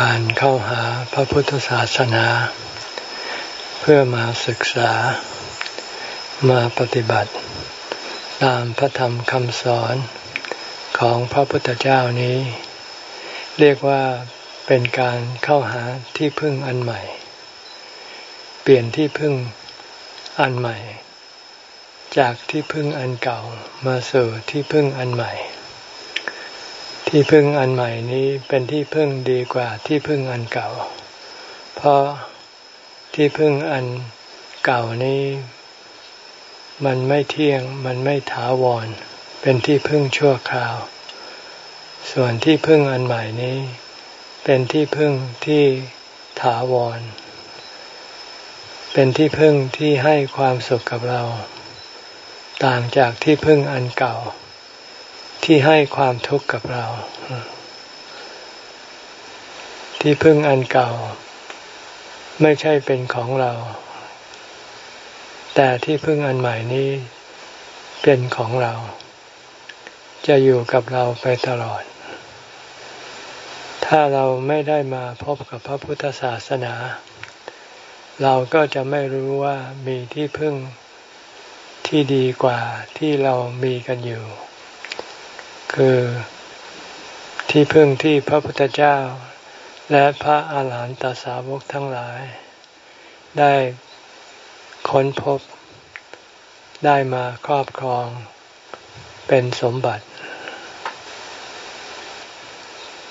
การเข้าหาพระพุทธศาสนา เพื่อมาศึกษา มาปฏิบัติ ตามพระธรรมคำสอนของพระพุทธเจ้านี้ เรียกว่าเป็นการเข้าหาที่พึ่งอันใหม่ เปลี่ยนที่พึ่งอันใหม่ จากที่พึ่งอันเก่ามาสู่ที่พึ่งอันใหม่ ที่พึ่งอันใหม่นี้เป็นที่พึ่งดีกว่าที่พึ่งอันเก่า เพราะที่พึ่งอันเก่านี้ มันไม่เที่ยงมันไม่ถาวร เป็นที่พึ่งชั่วคราว ส่วนที่พึ่งอันใหม่นี้ เป็นที่พึ่งที่ถาวร เป็นที่พึ่งที่ให้ความสุขกับเรา ต่างจากที่พึ่งอันเก่า ที่ให้ความทุกข์กับเรา ที่พึ่งอันเก่า ไม่ใช่เป็นของเรา แต่ที่พึ่งอันใหม่นี้เป็นของเรา จะอยู่กับเราไปตลอด ถ้าเราไม่ได้มาพบกับพระพุทธศาสนา เราก็จะไม่รู้ว่ามีที่พึ่งที่ดีกว่าที่เรามีกันอยู่ คือที่พึ่งที่พระพุทธเจ้า และพระอาหารหันตสาวกทั้งหลาย ได้ค้นพบได้มาครอบครองเป็นสมบัติ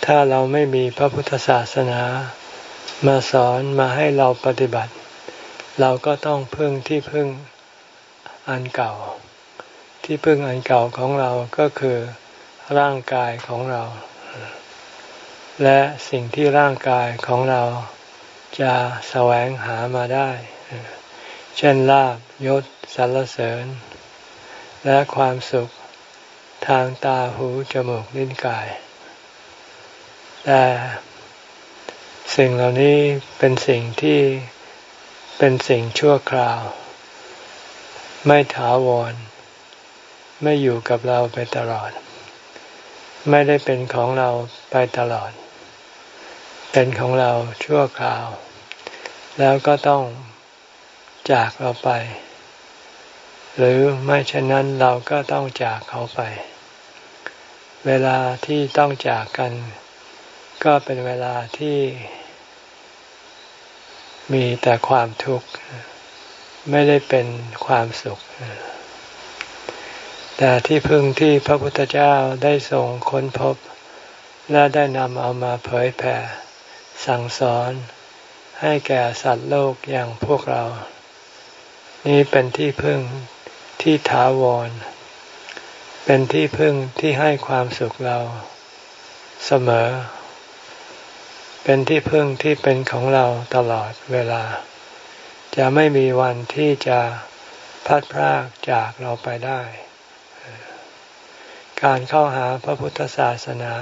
ถ้าเราไม่มีพระพุทธศาสนา มาสอนมาให้เราปฏิบัติ เราก็ต้องพึ่งที่พึ่งอันเก่า ที่พึ่งอันเก่าของเราก็คือ ร่างกายของเรา และสิ่งที่ร่างกายของเราจะแสวงหามาได้ เช่นลาบยศสรรเสริญ และความสุขทางตาหูจมูกลิ้นกาย แต่สิ่งเหล่านี้เป็นสิ่งที่เป็นสิ่งชั่วคราว ไม่ถาวร ไม่อยู่กับเราไปตลอด ไม่ได้เป็นของเราไปตลอด เป็นของเราชั่วคราว แล้วก็ต้องจากเราไป หรือไม่เช่นนั้นเราก็ต้องจากเขาไป เวลาที่ต้องจากกัน ก็เป็นเวลาที่ มีแต่ความทุกข์ ไม่ได้เป็นความสุข แต่ที่พึ่งที่พระพุทธเจ้าได้ส่งค้นพบ และได้นำเอามาเผยแผ่ สั่งสอนให้แก่สัตว์โลกอย่างพวกเรา นี้เป็นที่พึ่งที่ถาวร เป็นที่พึ่งที่ให้ความสุขเรา เสมอ เป็นที่พึ่งที่เป็นของเราตลอดเวลา จะไม่มีวันที่จะพัดพรากจากเราไปได้ การเข้าหาพระพุทธศาสนา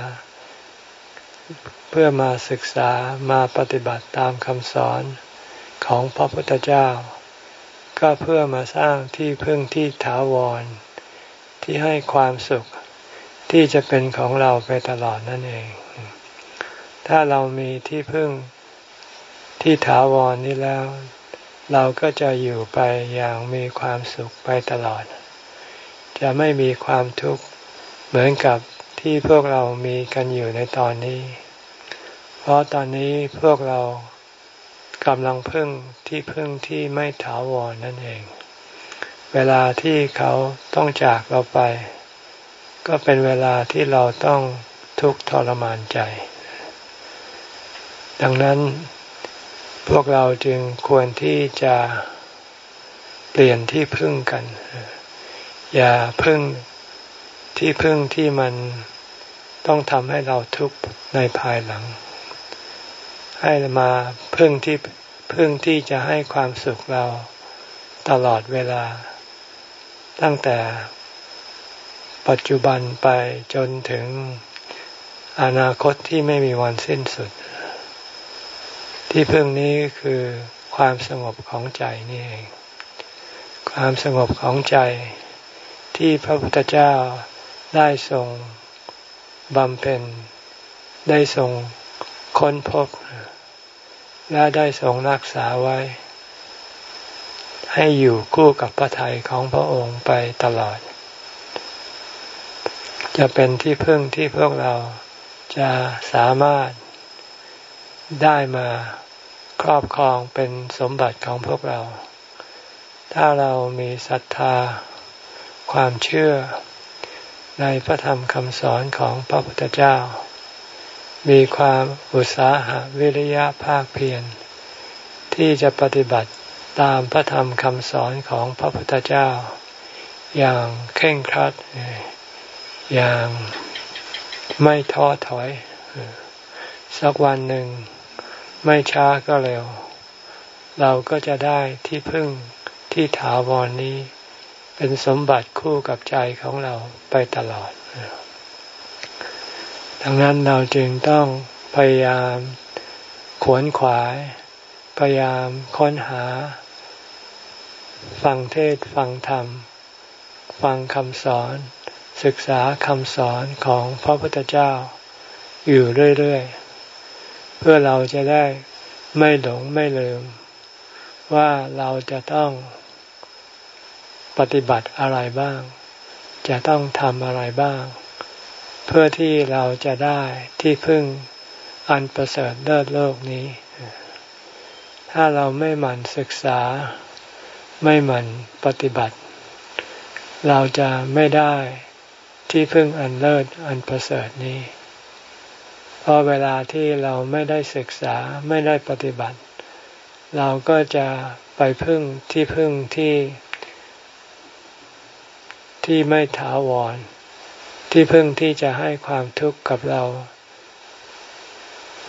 เพื่อมาศึกษามาปฏิบัติตามคำสอนของพระพุทธเจ้า ก็เพื่อมาสร้างที่พึ่งที่ถาวร ที่ให้ความสุขที่จะเป็นของเราไปตลอดนั่นเอง ถ้าเรามีที่พึ่งที่ถาวรนี้แล้ว เราก็จะอยู่ไปอย่างมีความสุขไปตลอด จะไม่มีความทุกข์ เหมือนกับที่พวกเรามีกันอยู่ในตอนนี้ เพราะตอนนี้พวกเรากำลังพึ่งที่พึ่งที่ไม่ถาวรนั่นเอง เวลาที่เขาต้องจากเราไป ก็เป็นเวลาที่เราต้องทุกข์ทรมานใจ ดังนั้นพวกเราจึงควรที่จะเปลี่ยนที่พึ่งกัน อย่าพึ่ง ที่พึ่งที่มันต้องทำให้เราทุกข์ในภายหลัง ให้มาพึ่งที่พึ่งที่จะให้ความสุขเราตลอดเวลา ตั้งแต่ปัจจุบันไปจนถึงอนาคตที่ไม่มีวันสิ้นสุด ที่พึ่งนี้คือความสงบของใจนี่เอง ความสงบของใจที่พระพุทธเจ้า ได้ทรงบำเพ็ญ ได้ทรงค้นพบ และได้ทรงรักษาไว้ ให้อยู่คู่กับพระทัยของพระองค์ไปตลอด จะเป็นที่พึ่งที่พวกเราจะสามารถได้มาครอบครองเป็นสมบัติของพวกเรา ถ้าเรามีศรัทธา ความเชื่อ ในพระธรรมคำสอนของพระพุทธเจ้า มีความอุตสาหะวิริยะภาคเพียรที่จะปฏิบัติตามพระธรรมคำสอนของพระพุทธเจ้า อย่างเข่งครัด อย่างไม่ท้อถอย สักวันหนึ่ง ไม่ช้าก็เร็ว เราก็จะได้ที่พึ่งที่ถาวรนนี้ เป็นสมบัติคู่กับใจของเราไปตลอด ดังนั้นเราจึงต้องพยายามขวนขวาย พยายามค้นหา ฟังเทศฟังธรรม ฟังคำสอน ศึกษาคำสอนของพระพุทธเจ้า อยู่เรื่อยๆ เพื่อเราจะได้ไม่หลงไม่ลืม ว่าเราจะต้อง ปฏิบัติอะไรบ้าง จะต้องทำอะไรบ้าง เพื่อที่เราจะได้ที่พึ่งอันประเสริฐเลิศโลกนี้ ถ้าเราไม่หมั่นศึกษา ไม่หมั่นปฏิบัติ เราจะไม่ได้ที่พึ่งอันเลิศอันประเสริฐนี้เพอเวลาที่เราไม่ได้ศึกษาไม่ได้ปฏิบัติ เราก็จะไปพึ่งที่พึ่งที่ ที่ไม่ถาวร ที่พึ่งที่จะให้ความทุกข์กับเรา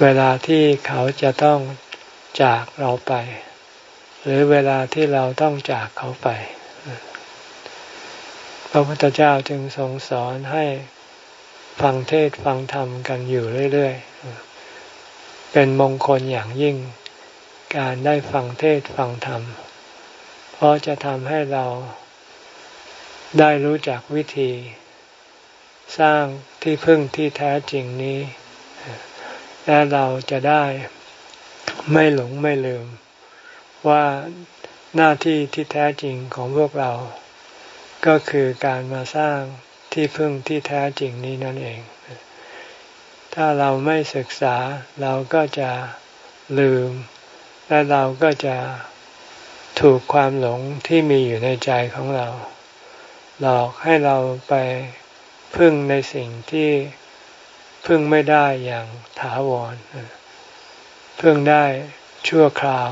เวลาที่เขาจะต้องจากเราไป หรือเวลาที่เราต้องจากเขาไป พระพุทธเจ้าจึงทรงสอนให้ฟังเทศฟังธรรมกันอยู่เรื่อยๆ เป็นมงคลอย่างยิ่ง การได้ฟังเทศฟังธรรม เพราะจะทำให้เรา ได้รู้จักวิธี สร้างที่พึ่งที่แท้จริงนี้ และเราจะได้ไม่หลงไม่ลืม ว่าหน้าที่ที่แท้จริงของพวกเรา ก็คือการมาสร้างที่พึ่งที่แท้จริงนี้นั่นเอง ถ้าเราไม่ศึกษาเราก็จะลืม และเราก็จะถูกความหลงที่มีอยู่ในใจของเรา หลอกให้เราไปพึ่งในสิ่งที่พึ่งไม่ได้อย่างถาวรพึ่งได้ชั่วคราว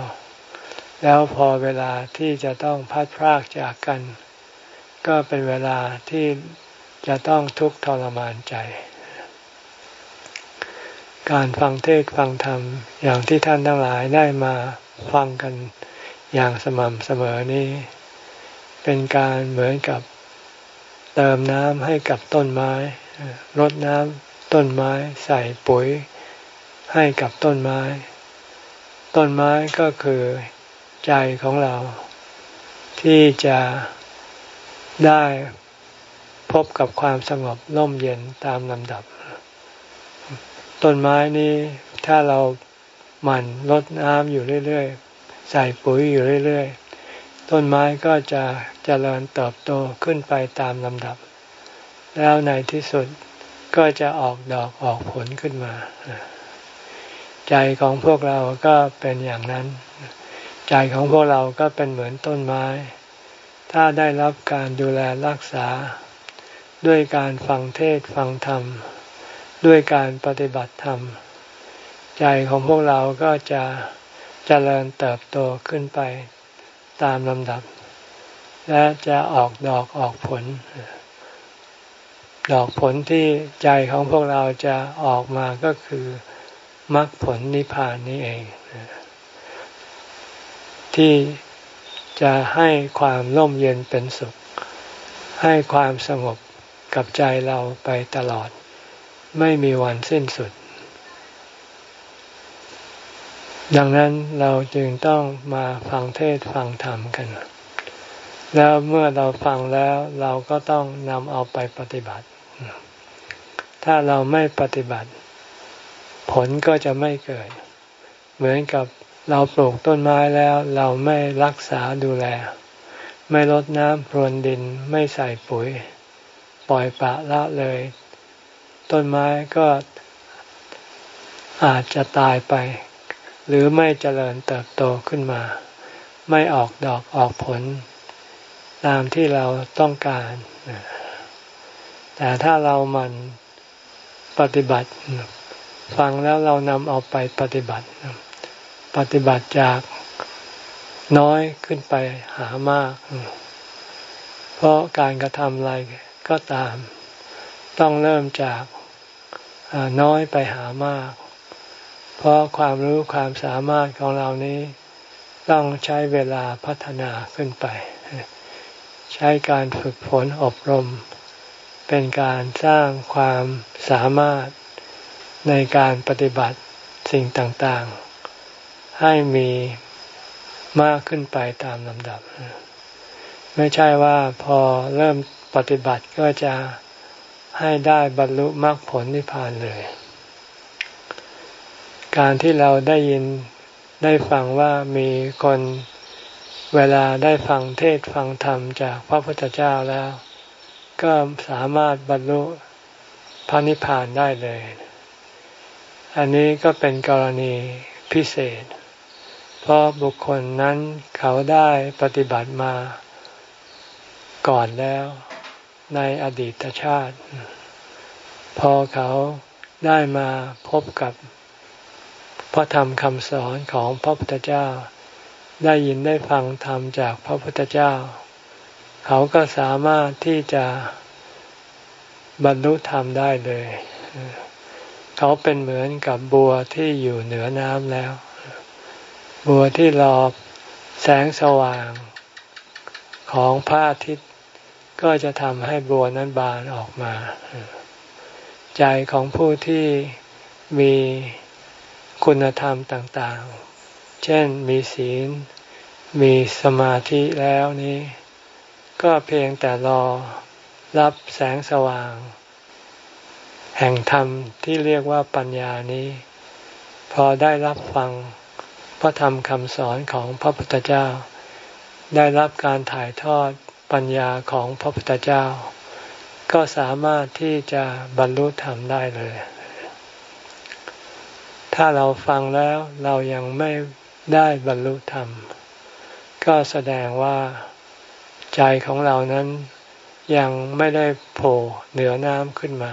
แล้วพอเวลาที่จะต้องพัดพรากจากกัน ก็เป็นเวลาที่จะต้องทุกข์ทรมานใจ การฟังเทศฟังธรรมอย่างที่ท่านทั้งหลายได้มาฟังกันอย่างสม่ำเสมอนี้ เป็นการเหมือนกับ เติมน้ำให้กับต้นไม้รดน้ำต้นไม้ใส่ปุ๋ยให้กับต้นไม้ ต้นไม้ก็คือใจของเรา ที่จะได้พบกับความสงบร่มเย็นตามลำดับ ต้นไม้นี้ถ้าเราหมั่นรดน้ำอยู่เรื่อยๆ ใส่ปุ๋ยอยู่เรื่อยๆ ต้นไม้ก็จะจะเจริญเติบโตขึ้นไปตามลำดับ แล้วในที่สุดก็จะออกดอกออกผลขึ้นมา ใจของพวกเราก็เป็นอย่างนั้น ใจของพวกเราก็เป็นเหมือนต้นไม้ ถ้าได้รับการดูแลรักษา ด้วยการฟังเทศฟังธรรม ด้วยการปฏิบัติธรรม ใจของพวกเราก็จะจะเจริญเติบโตขึ้นไป ตามลำดับ และจะออกดอกออกผล ดอกผลที่ใจของพวกเราจะออกมาก็คือมรรคผลนิพพานนี้เอง ที่จะให้ความร่มเย็นเป็นสุข ให้ความสงบกับใจเราไปตลอด ไม่มีวันสิ้นสุด ดังนั้นเราจึงต้องมาฟังเทศฟังธรรมกัน แล้วเมื่อเราฟังแล้วเราก็ต้องนำเอาไปปฏิบัติ ถ้าเราไม่ปฏิบัติ ผลก็จะไม่เกิด เหมือนกับเราปลูกต้นไม้แล้วเราไม่รักษาดูแล ไม่ลดน้ำพรวนดินไม่ใส่ปุ๋ย ปล่อยปะละเลย ต้นไม้ก็อาจจะตายไป หรือไม่เจริญเติบโตขึ้นมา ไม่ออกดอกออกผล ตามที่เราต้องการ แต่ถ้าเรามันปฏิบัติ ฟังแล้วเรานำเอาไปปฏิบัติ ปฏิบัติจากน้อยขึ้นไปหามาก เพราะการกระทำอะไรก็ตาม ต้องเริ่มจากน้อยไปหามาก เพราะความรู้ความสามารถของเรานี้ต้องใช้เวลาพัฒนาขึ้นไป ใช้การฝึกฝนอบรม เป็นการสร้างความสามารถในการปฏิบัติสิ่งต่างๆ ให้มีมากขึ้นไปตามลำดับ ไม่ใช่ว่าพอเริ่มปฏิบัติก็จะให้ได้บรรลุมรรคผลนิพพานเลย การที่เราได้ยินได้ฟังว่ามีคนเวลาได้ฟังเทศฟังธรรมจากพระพุทธเจ้าแล้ว ก็สามารถบรรลุพระนิพพานได้เลย อันนี้ก็เป็นกรณีพิเศษ เพราะบุคคลนั้นเขาได้ปฏิบัติมาก่อนแล้วในอดีตชาติ พอเขาได้มาพบกับ พระธรรมคำสอนของพระพุทธเจ้า ได้ยินได้ฟังธรรมจากพระพุทธเจ้า เขาก็สามารถที่จะบรรลุธรรมได้เลย เขาเป็นเหมือนกับบัวที่อยู่เหนือน้ำแล้ว บัวที่รอแสงสว่างของพระอาทิตย์ก็จะทำให้บัวนั้นบานออกมา ใจของผู้ที่มี คุณธรรมต่างๆ เช่นมีศีล มีสมาธิแล้วนี้ ก็เพียงแต่รอรับแสงสว่าง แห่งธรรมที่เรียกว่าปัญญานี้ พอได้รับฟังพระธรรมคำสอนของพระพุทธเจ้า ได้รับการถ่ายทอดปัญญาของพระพุทธเจ้า ก็สามารถที่จะบรรลุธรรมได้เลย ถ้าเราฟังแล้วเรายังไม่ได้บรรลุธรรม ก็แสดงว่าใจของเรานั้นยังไม่ได้โผล่เหนือน้ำขึ้นมา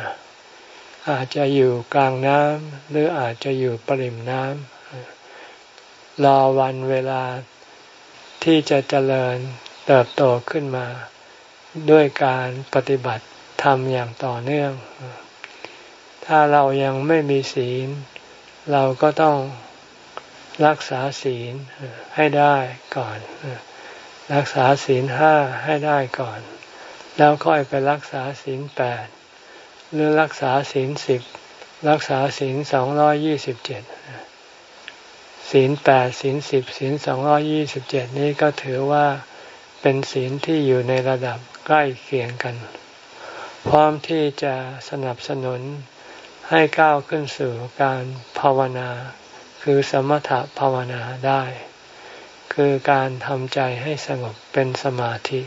อาจจะอยู่กลางน้ำหรืออาจจะอยู่ปริมน้ำรอวันเวลาที่จะเจริญเติบโตขึ้นมา ด้วยการปฏิบัติธรรมอย่างต่อเนื่อง ถ้าเรายังไม่มีศีล เราก็ต้องรักษาศีลให้ได้ก่อน รักษาศีลห้าให้ได้ก่อน แล้วค่อยไปรักษาศีลแปดหรือรักษาศีลสิบรักษาศีลสองร้อยยี่สิบเจ็ดศีลแปดศีลสิบศีลสองร้อยี่สิบเจ็ดนี้ก็ถือว่าเป็นศีลที่อยู่ในระดับใกล้เคียงกัน พร้อมที่จะสนับสนุน ให้ก้าวขึ้นสู่การภาวนา คือสมถภาวนาได้ คือการทำใจให้สงบเป็นสมาธิ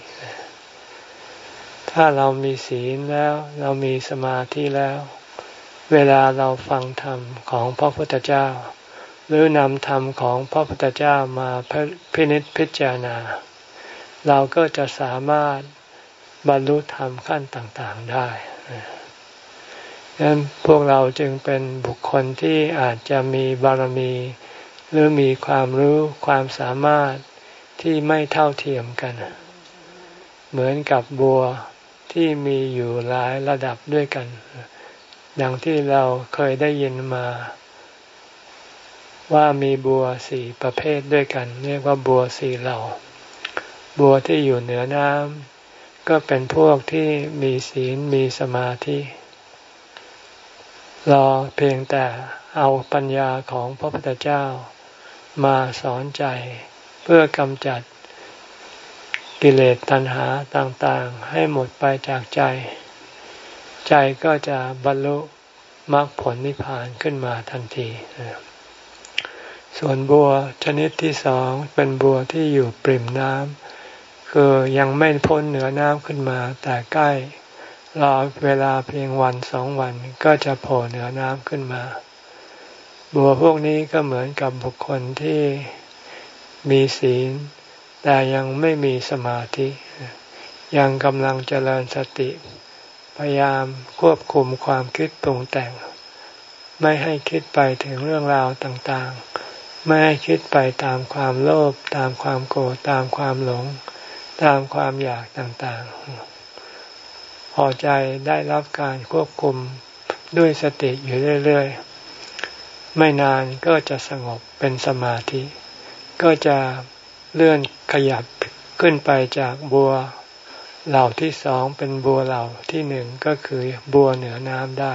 ถ้าเรามีศีลแล้วเรามีสมาธิแล้ว เวลาเราฟังธรรมของพระพุทธเจ้า หรือนำธรรมของพระพุทธเจ้ามาพินิจพิจารณา เราก็จะสามารถบรรลุธรรมขั้นต่าง ๆได้ ดังนั้นพวกเราจึงเป็นบุคคลที่อาจจะมีบารมี หรือมีความรู้ความสามารถที่ไม่เท่าเทียมกัน เหมือนกับบัวที่มีอยู่หลายระดับด้วยกัน ดังที่เราเคยได้ยินมา ว่ามีบัวสี่ประเภทด้วยกัน เรียกว่าบัวสี่เหล่า บัวที่อยู่เหนือน้ำก็เป็นพวกที่มีศีลมีสมาธิ รอเพียงแต่เอาปัญญาของพระพุทธเจ้ามาสอนใจ เพื่อกำจัดกิเลสตัณหาต่างๆ ให้หมดไปจากใจ ใจก็จะบรรลุมรรคผลนิพพานขึ้นมาทันทีส่วนบัวชนิดที่สองเป็นบัวที่อยู่ปริ่มน้ำคือยังไม่พ้นเหนือน้ำขึ้นมา แต่ใกล้ รอเวลาเพียงวันสองวันก็จะโผล่เหนือน้ำขึ้นมา บัวพวกนี้ก็เหมือนกับบุคคลที่มีศีล แต่ยังไม่มีสมาธิ ยังกำลังเจริญสติ พยายามควบคุมความคิดปรุงแต่ง ไม่ให้คิดไปถึงเรื่องราวต่างๆ ไม่ให้คิดไปตามความโลภตามความโกรธตามความหลง ตามความอยากต่างๆ อใจได้รับการควบคุมด้วยสติอยู่เรื่อยๆ ไม่นานก็จะสงบเป็นสมาธิ ก็จะเลื่อนขยับขึ้นไปจากบัวเหล่าที่สองเป็นบัวเหล่าที่หนึ่งก็คือบัวเหนือน้ำได้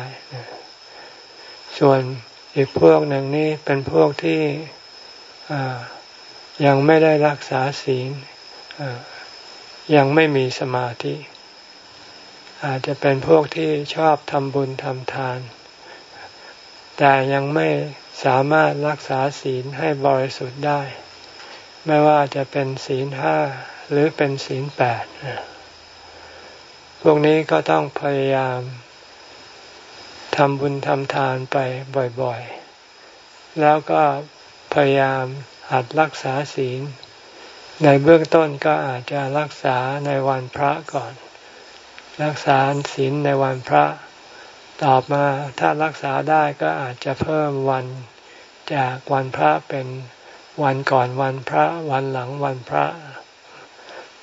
ส่วนอีกพวกหนึ่งนี้เป็นพวกที่ยังไม่ได้รักษาศีลยังไม่มีสมาธิ อาจจะเป็นพวกที่ชอบทำบุญทำทาน แต่ยังไม่สามารถรักษาศีลให้บริสุทธิ์ได้ ไม่ว่าจะเป็นศีลห้าหรือเป็นศีลแปดพวกนี้ก็ต้องพยายามทำบุญทำทานไปบ่อยๆ แล้วก็พยายามหัดรักษาศีล ในเบื้องต้นก็อาจจะรักษาในวันพระก่อน รักษาศีลในวันพระต่อมาถ้ารักษาได้ก็อาจจะเพิ่มวันจากวันพระเป็นวันก่อนวันพระ วันหลังวันพระ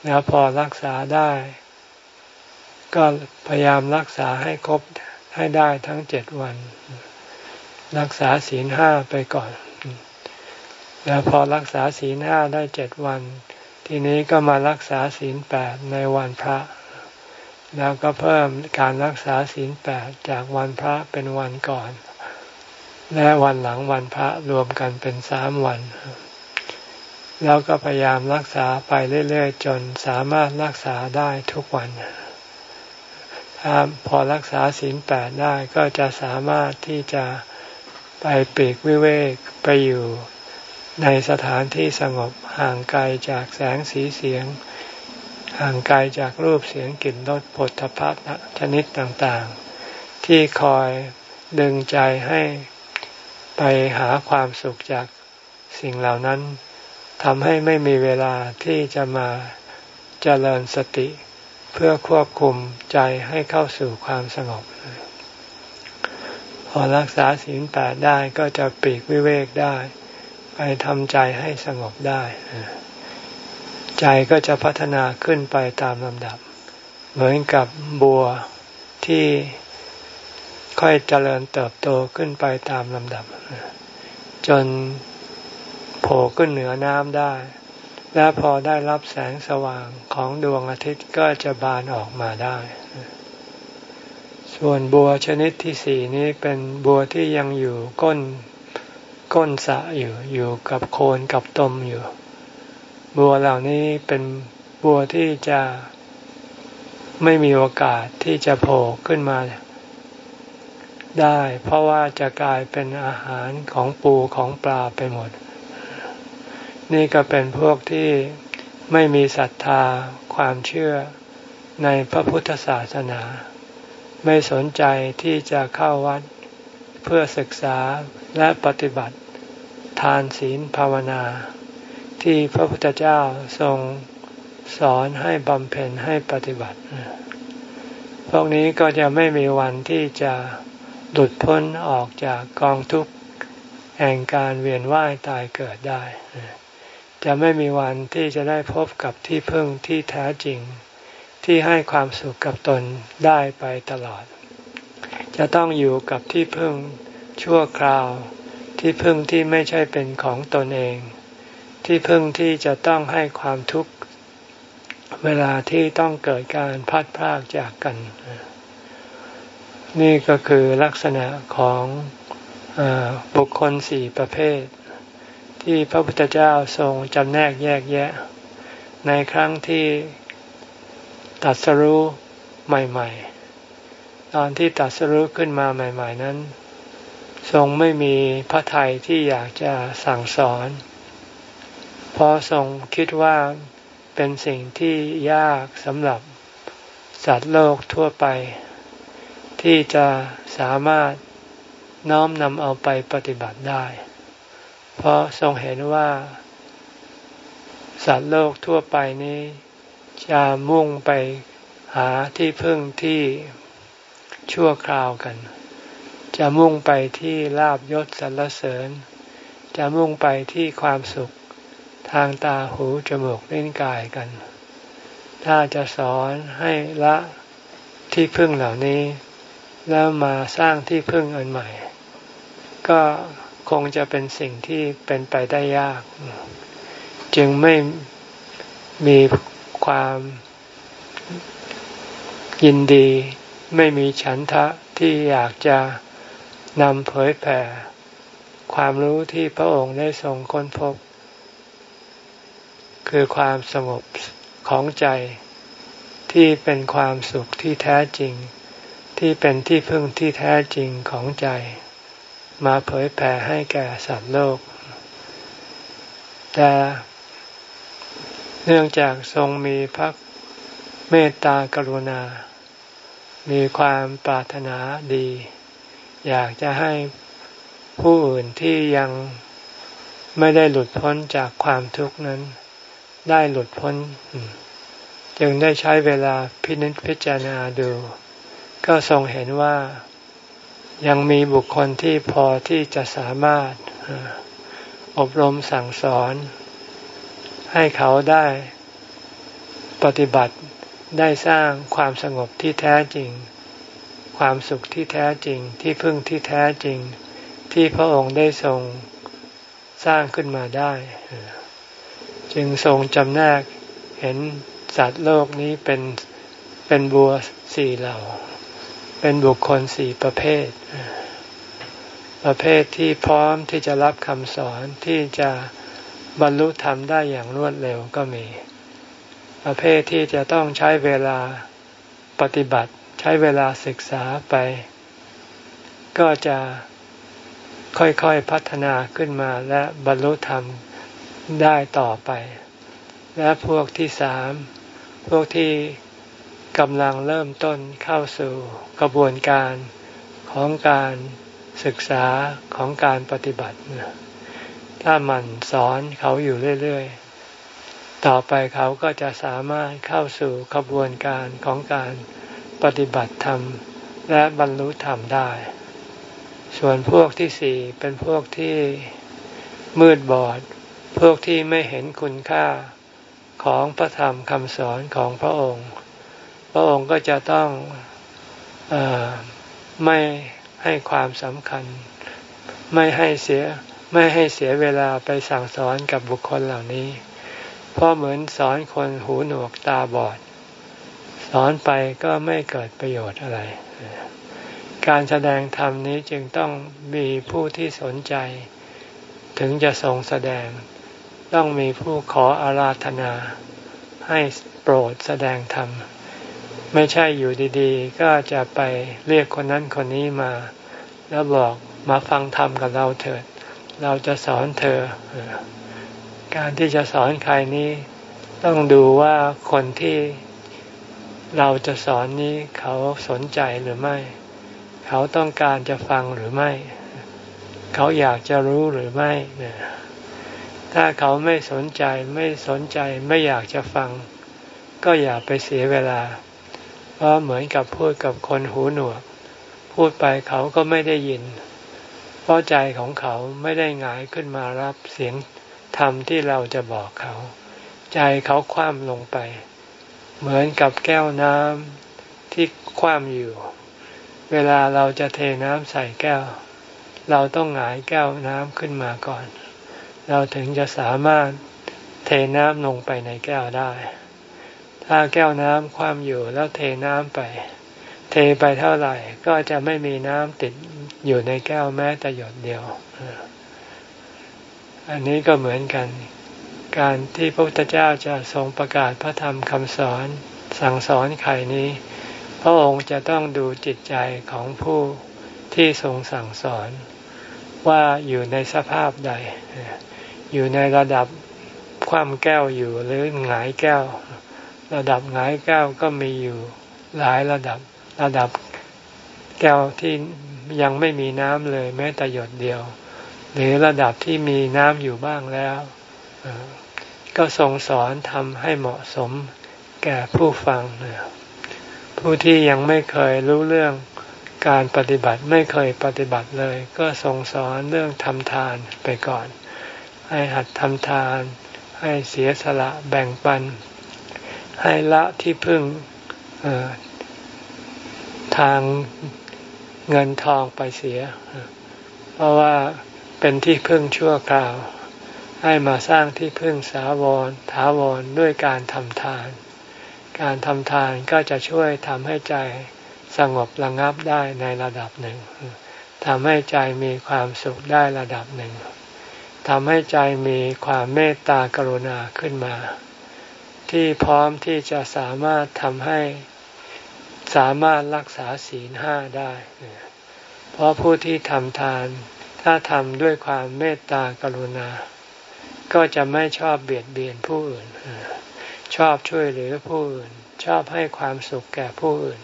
แล้วพอรักษาได้ ก็พยายามรักษาให้ครบให้ได้ทั้งเจ็ดวัน รักษาศีลห้าไปก่อน แล้วพอรักษาศีลห้าได้เจ็ดวัน ทีนี้ก็มารักษาศีลแปดในวันพระ แล้วก็เพิ่มการรักษาศีลแปดจากวันพระเป็นวันก่อน และวันหลังวันพระรวมกันเป็นสามวัน แล้วก็พยายามรักษาไปเรื่อยๆ จนสามารถรักษาได้ทุกวัน ถ้าพอรักษาศีลแปดได้ก็จะสามารถที่จะไปปีกวิเวกไปอยู่ในสถานที่สงบห่างไกลจากแสงสีเสียง ห่างไกลจากรูปเสียงกลิ่นรสผลทพัชนิดต่างๆ ที่คอยดึงใจให้ไปหาความสุขจากสิ่งเหล่านั้นทำให้ไม่มีเวลาที่จะมาเจริญสติ เพื่อควบคุมใจให้เข้าสู่ความสงบ พอรักษาศีลแปดได้ก็จะปีกวิเวกได้ ไปทำใจให้สงบได้ ใจก็จะพัฒนาขึ้นไปตามลำดับ เหมือนกับบัวที่ค่อยเจริญเติบโตขึ้นไปตามลำดับ จนโผล่ขึ้นเหนือน้ำได้ และพอได้รับแสงสว่างของดวงอาทิตย์ก็จะบานออกมาได้ ส่วนบัวชนิดที่สี่นี้เป็นบัวที่ยังอยู่ก้นก้นสะอยู่อยู่กับโคนกับตมอยู่ บัวเหล่านี้เป็นบัวที่จะไม่มีโอกาสที่จะโผล่ขึ้นมาได้ เพราะว่าจะกลายเป็นอาหารของปูของปลาไปหมด นี่ก็เป็นพวกที่ไม่มีศรัทธาความเชื่อในพระพุทธศาสนา ไม่สนใจที่จะเข้าวัดเพื่อศึกษาและปฏิบัติ ทานศีลภาวนา ที่พระพุทธเจ้าทรงสอนให้บำเพ็ญให้ปฏิบัติ พวกนี้ก็จะไม่มีวันที่จะหลุดพ้นออกจากกองทุกข์แห่งการเวียนว่ายตายเกิดได้ จะไม่มีวันที่จะได้พบกับที่พึ่งที่แท้จริง ที่ให้ความสุขกับตนได้ไปตลอด จะต้องอยู่กับที่พึ่งชั่วคราวที่พึ่งที่ไม่ใช่เป็นของตนเอง ที่พึ่งที่จะต้องให้ความทุกข์เวลาที่ต้องเกิดการพัดพรากจากกัน นี่ก็คือลักษณะของอบุคคลสี่ประเภท ที่พระพุทธเจ้าทรงจำแนกแยกแยะ ในครั้งที่ตัดสรู้ใหม่ ๆ ตอนที่ตัดสรู้ขึ้นมาใหม่ ๆ นั้น ทรงไม่มีพระทัยที่อยากจะสั่งสอน เพราะทรงคิดว่าเป็นสิ่งที่ยากสำหรับสัตว์โลกทั่วไป ที่จะสามารถน้อมนำเอาไปปฏิบัติได้ เพราะทรงเห็นว่า สัตว์โลกทั่วไปนี้ จะมุ่งไปหาที่พึ่งที่ชั่วคราวกัน จะมุ่งไปที่ลาบยศสรรเสริญ จะมุ่งไปที่ความสุข ทางตาหูจมูกเล่นกายกัน ถ้าจะสอนให้ละที่พึ่งเหล่านี้ แล้วมาสร้างที่พึ่งอันใหม่ ก็คงจะเป็นสิ่งที่เป็นไปได้ยาก จึงไม่มีความยินดีไม่มีฉันทะที่อยากจะนำเผยแผ่ ความรู้ที่พระองค์ได้ทรงค้นพบ คือความสงบของใจ ที่เป็นความสุขที่แท้จริง ที่เป็นที่พึ่งที่แท้จริงของใจ มาเผยแผ่ให้แก่สัตว์โลก แต่เนื่องจากทรงมีพระเมตตากรุณา มีความปรารถนาดี อยากจะให้ผู้อื่นที่ยังไม่ได้หลุดพ้นจากความทุกข์นั้น ได้หลุดพ้น จึงได้ใช้เวลาพินิจพิจารณาดู ก็ทรงเห็นว่ายังมีบุคคลที่พอที่จะสามารถอบรมสั่งสอน ให้เขาได้ปฏิบัติได้สร้างความสงบที่แท้จริง ความสุขที่แท้จริงที่พึ่งที่แท้จริง ที่พระองค์ได้ทรงสร้างขึ้นมาได้ จึงทรงจำแนกเห็นสัตว์โลกนี้เป็นเป็นบัวสี่เหล่า เป็นบุคคลสี่ประเภท ประเภทที่พร้อมที่จะรับคำสอนที่จะบรรลุธรรมได้อย่างรวดเร็วก็มี ประเภทที่จะต้องใช้เวลาปฏิบัติใช้เวลาศึกษาไป ก็จะค่อยๆพัฒนาขึ้นมาและบรรลุธรรม ได้ต่อไป และพวกที่สามพวกที่กำลังเริ่มต้นเข้าสู่กระบวนการของการศึกษาของการปฏิบัติ ถ้ามันสอนเขาอยู่เรื่อยๆ ต่อไปเขาก็จะสามารถเข้าสู่ขบวนการของการปฏิบัติธรรม และบรรลุธรรมได้ ส่วนพวกที่สี่เป็นพวกที่มืดบอด พวกที่ไม่เห็นคุณค่าของพระธรรมคำสอนของพระองค์ พระองค์ก็จะต้องอไม่ให้ความสำคัญ ไม่ให้เสียไม่ให้เสียเวลาไปสั่งสอนกับบุคคลเหล่านี้ เพราะเหมือนสอนคนหูหนวกตาบอด สอนไปก็ไม่เกิดประโยชน์อะไร การแสดงธรรมนี้จึงต้องมีผู้ที่สนใจ ถึงจะทรงแสดง ต้องมีผู้ขออาราธนา ให้โปรดแสดงธรรม ไม่ใช่อยู่ดีๆ ก็จะไปเรียกคนนั้นคนนี้มา แล้วบอกมาฟังธรรมกับเราเถิด เราจะสอนเธอ การที่จะสอนใครนี้ ต้องดูว่าคนที่เราจะสอนนี้เขาสนใจหรือไม่ เขาต้องการจะฟังหรือไม่ เขาอยากจะรู้หรือไม่เนี่ย ถ้าเขาไม่สนใจไม่สนใจไม่อยากจะฟัง ก็อย่าไปเสียเวลา เพราะเหมือนกับพูดกับคนหูหนวก พูดไปเขาก็ไม่ได้ยิน เพราะใจของเขาไม่ได้หงายขึ้นมารับเสียงธรรมที่เราจะบอกเขา ใจเขาคว่ำลงไป เหมือนกับแก้วน้ำที่คว่ำอยู่ เวลาเราจะเทน้ำใส่แก้ว เราต้องหงายแก้วน้ำขึ้นมาก่อน เราถึงจะสามารถเทน้ำลงไปในแก้วได้ ถ้าแก้วน้ำคว่ำอยู่แล้วเทน้ำไป เทไปเท่าไหร่ก็จะไม่มีน้ำติดอยู่ในแก้วแม้แต่หยดเดียว อันนี้ก็เหมือนกัน การที่พระพุทธเจ้าจะทรงประกาศพระธรรมคำสอนสั่งสอนใครนี้ พระองค์จะต้องดูจิตใจของผู้ที่ทรงสั่งสอนว่าอยู่ในสภาพใด อยู่ในระดับคว่ำแก้วอยู่หรือหงายแก้ว ระดับหงายแก้วก็มีอยู่หลายระดับระดับแก้วที่ยังไม่มีน้ำเลยแม้แต่หยดเดียว หรือระดับที่มีน้ำอยู่บ้างแล้วก็ทรงสอนทำให้เหมาะสมแก่ผู้ฟังผู้ที่ยังไม่เคยรู้เรื่องการปฏิบัติไม่เคยปฏิบัติเลย ก็ทรงสอนเรื่องทำทานไปก่อน ให้หัดทำทาน ให้เสียสละแบ่งปัน ให้ละที่พึ่งทางเงินทองไปเสีย เพราะว่าเป็นที่พึ่งชั่วคราว ให้มาสร้างที่พึ่งสาวรถาวรด้วยการทำทาน การทำทานก็จะช่วยทำให้ใจสงบระงับได้ในระดับหนึ่งทำให้ใจมีความสุขได้ระดับหนึ่ง ทำให้ใจมีความเมตตากรุณาขึ้นมา ที่พร้อมที่จะสามารถทำให้สามารถรักษาศีลห้าได้ เพราะผู้ที่ทำทาน ถ้าทำด้วยความเมตตากรุณา ก็จะไม่ชอบเบียดเบียนผู้อื่น ชอบช่วยเหลือผู้อื่น ชอบให้ความสุขแก่ผู้อื่น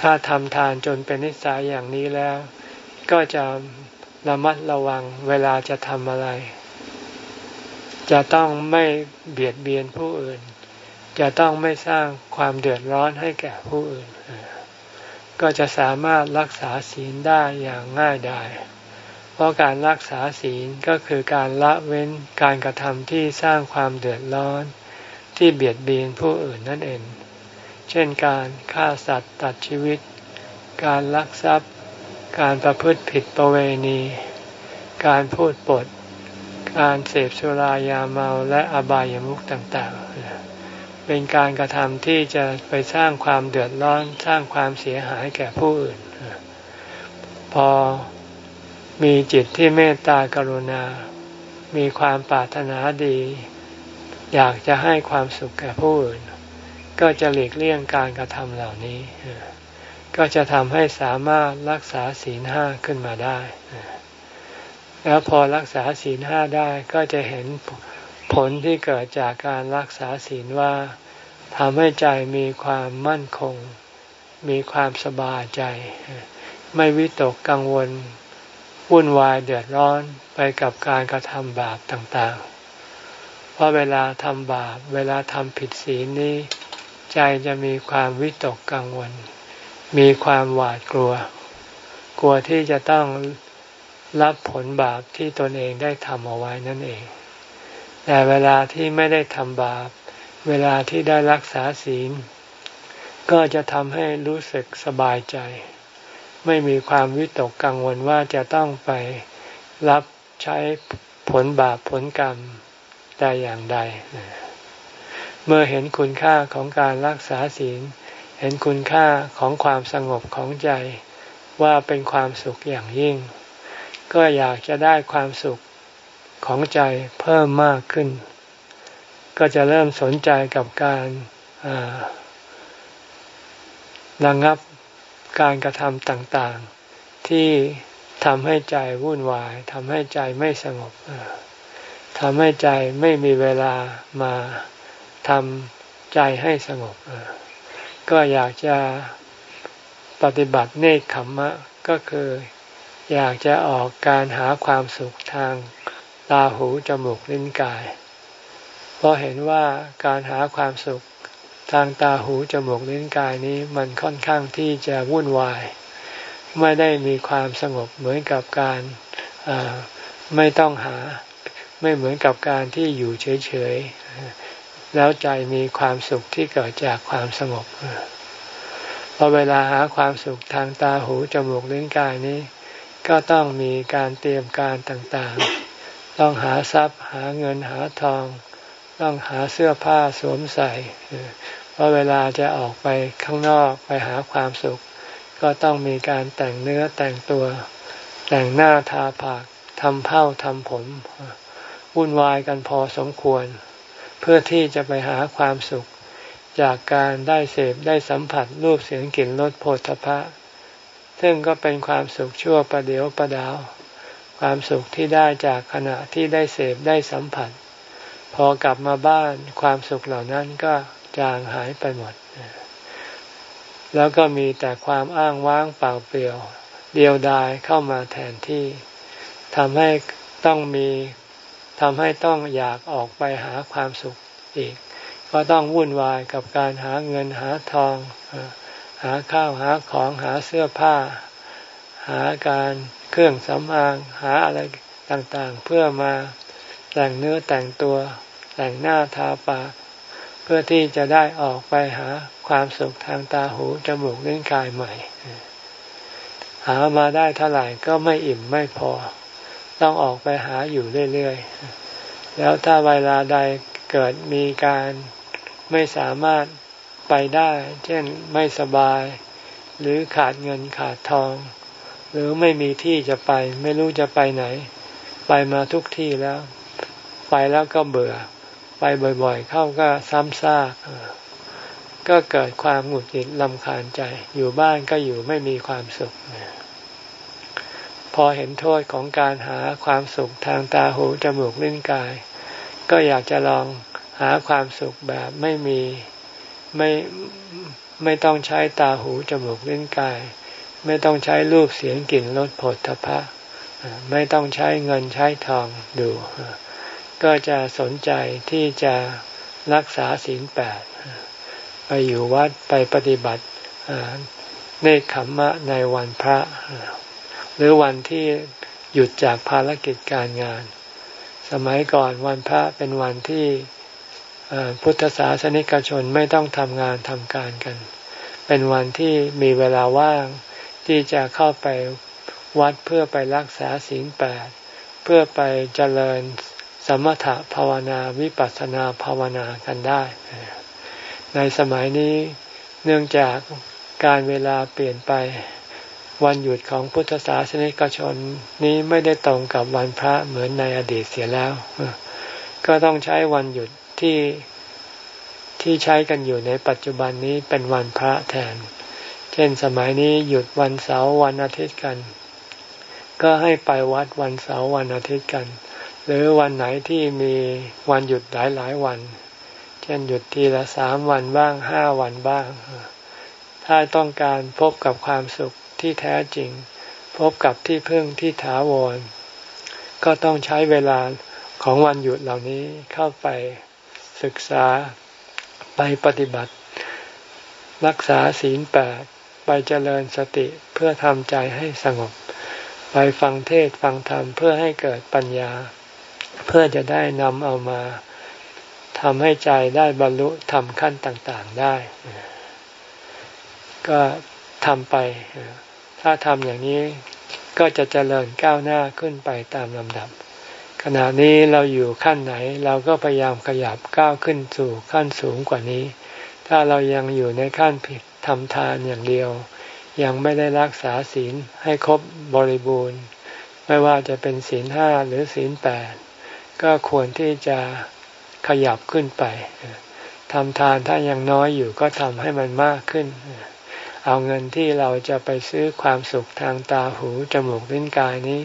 ถ้าทำทานจนเป็นนิสัยอย่างนี้แล้ว ก็จะ ระมัดระวังเวลาจะทำอะไร จะต้องไม่เบียดเบียนผู้อื่น จะต้องไม่สร้างความเดือดร้อนให้แก่ผู้อื่น ก็จะสามารถรักษาศีลได้อย่างง่ายดายเพราะการรักษาศีลก็คือการละเว้นการกระทำที่สร้างความเดือดร้อน ที่เบียดเบียนผู้อื่นนั่นเอง เช่นการฆ่าสัตว์ตัดชีวิต การลักทรัพย์ การประพฤติผิดประเวณี การพูดปด การเสพสุรายาเมาและอบายามุขต่างๆ เป็นการกระทำที่จะไปสร้างความเดือดร้อนสร้างความเสียหายแก่ผู้อื่น พอมีจิตที่เมตตากรุณา มีความปรารถนาดี อยากจะให้ความสุขแก่ผู้อื่น ก็จะหลีกเลี่ยงการกระทำเหล่านี้ ก็จะทำให้สามารถรักษาศีลห้าขึ้นมาได้ แล้วพอรักษาศีลห้าได้ก็จะเห็นผลที่เกิดจากการรักษาศีลว่าทำให้ใจมีความมั่นคง มีความสบายใจ ไม่วิตกกังวลวุ่นวายเดือดร้อนไปกับการกระทำบาปต่างๆ เพราะเวลาทำบาป เวลาทำผิดศีลนี้ ใจจะมีความวิตกกังวล มีความหวาดกลัว กลัวที่จะต้องรับผลบาปที่ตนเองได้ทำเอาไว้นั่นเอง แต่เวลาที่ไม่ได้ทำบาป เวลาที่ได้รักษาศีล ก็จะทำให้รู้สึกสบายใจ ไม่มีความวิตกกังวลว่าจะต้องไปรับใช้ผลบาปผลกรรมแต่อย่างใด เมื่อเห็นคุณค่าของการรักษาศีล เห็นคุณค่าของความสงบของใจว่าเป็นความสุขอย่างยิ่ง ก็อยากจะได้ความสุขของใจเพิ่มมากขึ้น ก็จะเริ่มสนใจกับการระงับการกระทำต่างๆ ที่ทำให้ใจวุ่นวายทำให้ใจไม่สงบทำให้ใจไม่มีเวลามาทำใจให้สงบ ก็อยากจะปฏิบัติเนคขมมะก็คืออยากจะออกการหาความสุขทางตาหูจมูกลิ้นกาย เพราะเห็นว่าการหาความสุขทางตาหูจมูกลิ้นกายนี้มันค่อนข้างที่จะวุ่นวาย ไม่ได้มีความสงบเหมือนกับการไม่ต้องหา ไม่เหมือนกับการที่อยู่เฉยๆ แล้วใจมีความสุขที่เกิดจากความสงบพอเวลาหาความสุขทางตาหูจมูกลิ้นกายนี้ ก็ต้องมีการเตรียมการต่างๆ ต้องหาทรัพย์ หาเงินหาทอง ต้องหาเสื้อผ้าสวมใส่เพราะเวลาจะออกไปข้างนอกไปหาความสุข ก็ต้องมีการแต่งเนื้อแต่งตัว แต่งหน้าทาปากทำเผ้าทำผมวุ่นวายกันพอสมควร เพื่อที่จะไปหาความสุข จากการได้เสพได้สัมผัสรูปเสียงกลิ่นรสโผฏฐะซึ่งก็เป็นความสุขชั่วประเดียวประดาว ความสุขที่ได้จากขณะที่ได้เสพได้สัมผัส พอกลับมาบ้านความสุขเหล่านั้นก็จางหายไปหมด แล้วก็มีแต่ความอ้างว้างเปล่าเปลี่ยว เดียวดายเข้ามาแทนที่ทำให้ต้องมี ทำให้ต้องอยากออกไปหาความสุขอีก ก็ต้องวุ่นวายกับการหาเงินหาทอง หาข้าวหาของหาเสื้อผ้า หาการเครื่องสำอางหาอะไรต่างๆ เพื่อมาแต่งเนื้อแต่งตัวแต่งหน้าทาปากเพื่อที่จะได้ออกไปหาความสุขทางตาหูจมูกลิ้นกายใหม่ หามาได้เท่าไหร่ก็ไม่อิ่มไม่พอ ต้องออกไปหาอยู่เรื่อยๆ แล้วถ้าเวลาใดเกิดมีการไม่สามารถไปได้ เช่นไม่สบาย หรือขาดเงินขาดทอง หรือไม่มีที่จะไป ไม่รู้จะไปไหน ไปมาทุกที่แล้ว ไปแล้วก็เบื่อ ไปบ่อยๆ เข้าก็ซ้ำซากก็เกิดความหงุดหงิดลำคาญใจ อยู่บ้านก็อยู่ไม่มีความสุข พอเห็นโทษของการหาความสุขทางตาหูจมูกลิ้นกาย ก็อยากจะลองหาความสุขแบบไม่มีไม่ไม่ต้องใช้ตาหูจมูกลิ้นกาย ไม่ต้องใช้รูปเสียงกลิ่นรสผลทพะ ไม่ต้องใช้เงินใช้ทองดู ก็จะสนใจที่จะรักษาศีลแปดไปอยู่วัดไปปฏิบัติเนคขมมะในวันพระ หรือวันที่หยุดจากภารกิจการงาน สมัยก่อนวันพระเป็นวันที่พุทธศาสนิกชนไม่ต้องทำงานทำการกัน เป็นวันที่มีเวลาว่างที่จะเข้าไปวัดเพื่อไปรักษาศีลแปดเพื่อไปเจริญสมถะภาวนาวิปัสสนาภาวนากันได้ ในสมัยนี้เนื่องจากการเวลาเปลี่ยนไป วันหยุดของพุทธศาสนิกชนนี้ไม่ได้ตรงกับวันพระเหมือนในอดีตเสียแล้ว ก็ต้องใช้วันหยุดที่ที่ใช้กันอยู่ในปัจจุบันนี้เป็นวันพระแทน เช่นสมัยนี้หยุดวันเสาร์วันอาทิตย์กัน ก็ให้ไปวัดวันเสาร์วันอาทิตย์กัน หรือวันไหนที่มีวันหยุดหลายหลายวัน เช่นหยุดทีละสามวันบ้างห้าวันบ้าง ถ้าต้องการพบกับความสุข ที่แท้จริง พบกับที่พึ่งที่ถาวร ก็ต้องใช้เวลาของวันหยุดเหล่านี้เข้าไปศึกษาไปปฏิบัติ รักษาศีลแปดไปเจริญสติเพื่อทำใจให้สงบ ไปฟังเทศฟังธรรมเพื่อให้เกิดปัญญา เพื่อจะได้นำเอามาทำให้ใจได้บรรลุทำขั้นต่างๆได้ ก็ทำไป ถ้าทำอย่างนี้ก็จะเจริญก้าวหน้าขึ้นไปตามลำดับ ขณะนี้เราอยู่ขั้นไหนเราก็พยายามขยับก้าวขึ้นสู่ขั้นสูงกว่านี้ ถ้าเรายังอยู่ในขั้นผิดทำทานอย่างเดียว ยังไม่ได้รักษาศีลให้ครบบริบูรณ์ ไม่ว่าจะเป็นศีลห้าหรือศีลแปดก็ควรที่จะขยับขึ้นไปทำทานถ้ายังน้อยอยู่ก็ทำให้มันมากขึ้นเเอาเงินที่เราจะไปซื้อความสุขทางตาหูจมูกลิ้นกายนี้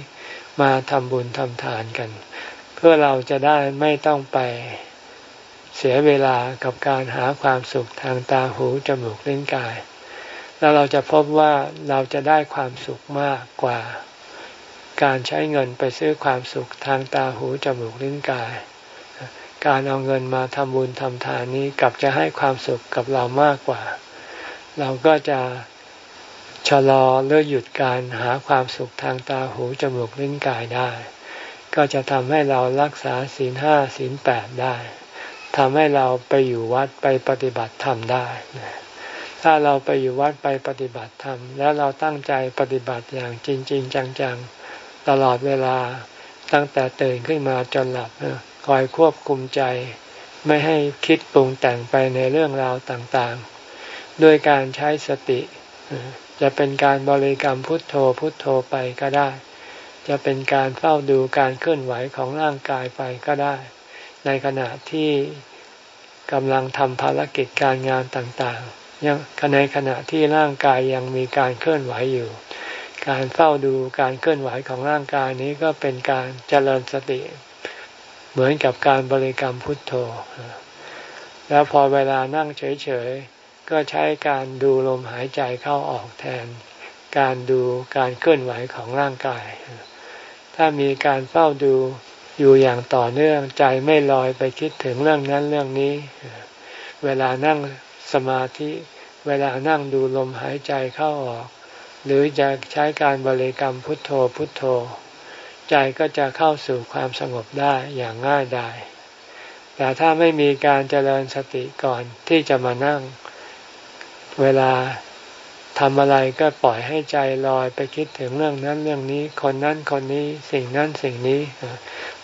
มาทำบุญทำทานกัน เพื่อเราจะได้ไม่ต้องไปเสียเวลากับการหาความสุขทางตาหูจมูกลิ้นกาย แล้วเราจะพบว่าเราจะได้ความสุขมากกว่า การใช้เงินไปซื้อความสุขทางตาหูจมูกลิ้นกาย การเอาเงินมาทำบุญทำทานนี้กลับจะให้ความสุขกับเรามากกว่า เราก็จะชะลอหรือหยุดการหาความสุขทางตาหูจมูกลิ้นกายได้ ก็จะทำให้เรารักษาศีลห้าศีลแปดได้ทำให้เราไปอยู่วัดไปปฏิบัติธรรมได้ถ้าเราไปอยู่วัดไปปฏิบัติธรรม แล้วเราตั้งใจปฏิบัติอย่างจริงจริงจังๆ ตลอดเวลาตั้งแต่ตื่นขึ้นมาจนหลับคอยควบคุมใจ ไม่ให้คิดปรุงแต่งไปในเรื่องราวต่างๆ ด้วยการใช้สติ จะเป็นการบริกรรมพุทโธพุทโธไปก็ได้ จะเป็นการเฝ้าดูการเคลื่อนไหวของร่างกายไปก็ได้ ในขณะที่กำลังทำภารกิจการงานต่างๆยังในขณะที่ร่างกายยังมีการเคลื่อนไหวอยู่ การเฝ้าดูการเคลื่อนไหวของร่างกายนี้ก็เป็นการเจริญสติ เหมือนกับการบริกรรมพุทโธ แล้วพอเวลานั่งเฉยๆ ก็ใช้การดูลมหายใจเข้าออกแทน การดูการเคลื่อนไหวของร่างกาย ถ้ามีการเฝ้าดูอยู่อย่างต่อเนื่องใจไม่ลอยไปคิดถึงเรื่องนั้นเรื่องนี้ เวลานั่งสมาธิ เวลานั่งดูลมหายใจเข้าออก หรือจะใช้การบริกรรมพุทโธพุทโธ ใจก็จะเข้าสู่ความสงบได้อย่างง่ายดายแต่ถ้าไม่มีการเจริญสติก่อนที่จะมานั่ง เวลาทำอะไรก็ปล่อยให้ใจลอยไปคิดถึงเรื่องนั้นเรื่องนี้ คนนั้นคนนี้สิ่งนั้นสิ่งนี้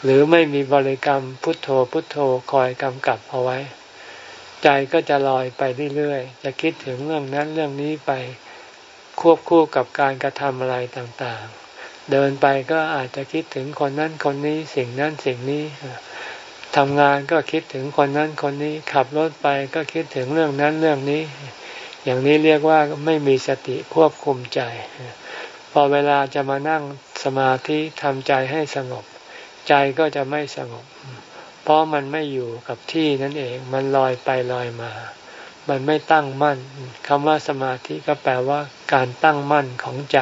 หรือไม่มีบริกรรมพุทโธพุทโธคอยกำกับเอาไว้ ใจก็จะลอยไปเรื่อยๆจะคิดถึงเรื่องนั้นเรื่องนี้ไปควบคู่กับการกระทำอะไรต่างๆ เดินไปก็อาจจะคิดถึงคนนั้นคนนี้สิ่งนั้นสิ่งนี้ทำงานก็คิดถึงคนนั้นคนนี้ ขับรถไปก็คิดถึงเรื่องนั้นเรื่องนี้ อย่างนี้เรียกว่าไม่มีสติควบคุมใจ พอเวลาจะมานั่งสมาธิทำใจให้สงบ ใจก็จะไม่สงบ เพราะมันไม่อยู่กับที่นั่นเองมันลอยไปลอยมา มันไม่ตั้งมั่นคำว่าสมาธิก็แปลว่าการตั้งมั่นของใจ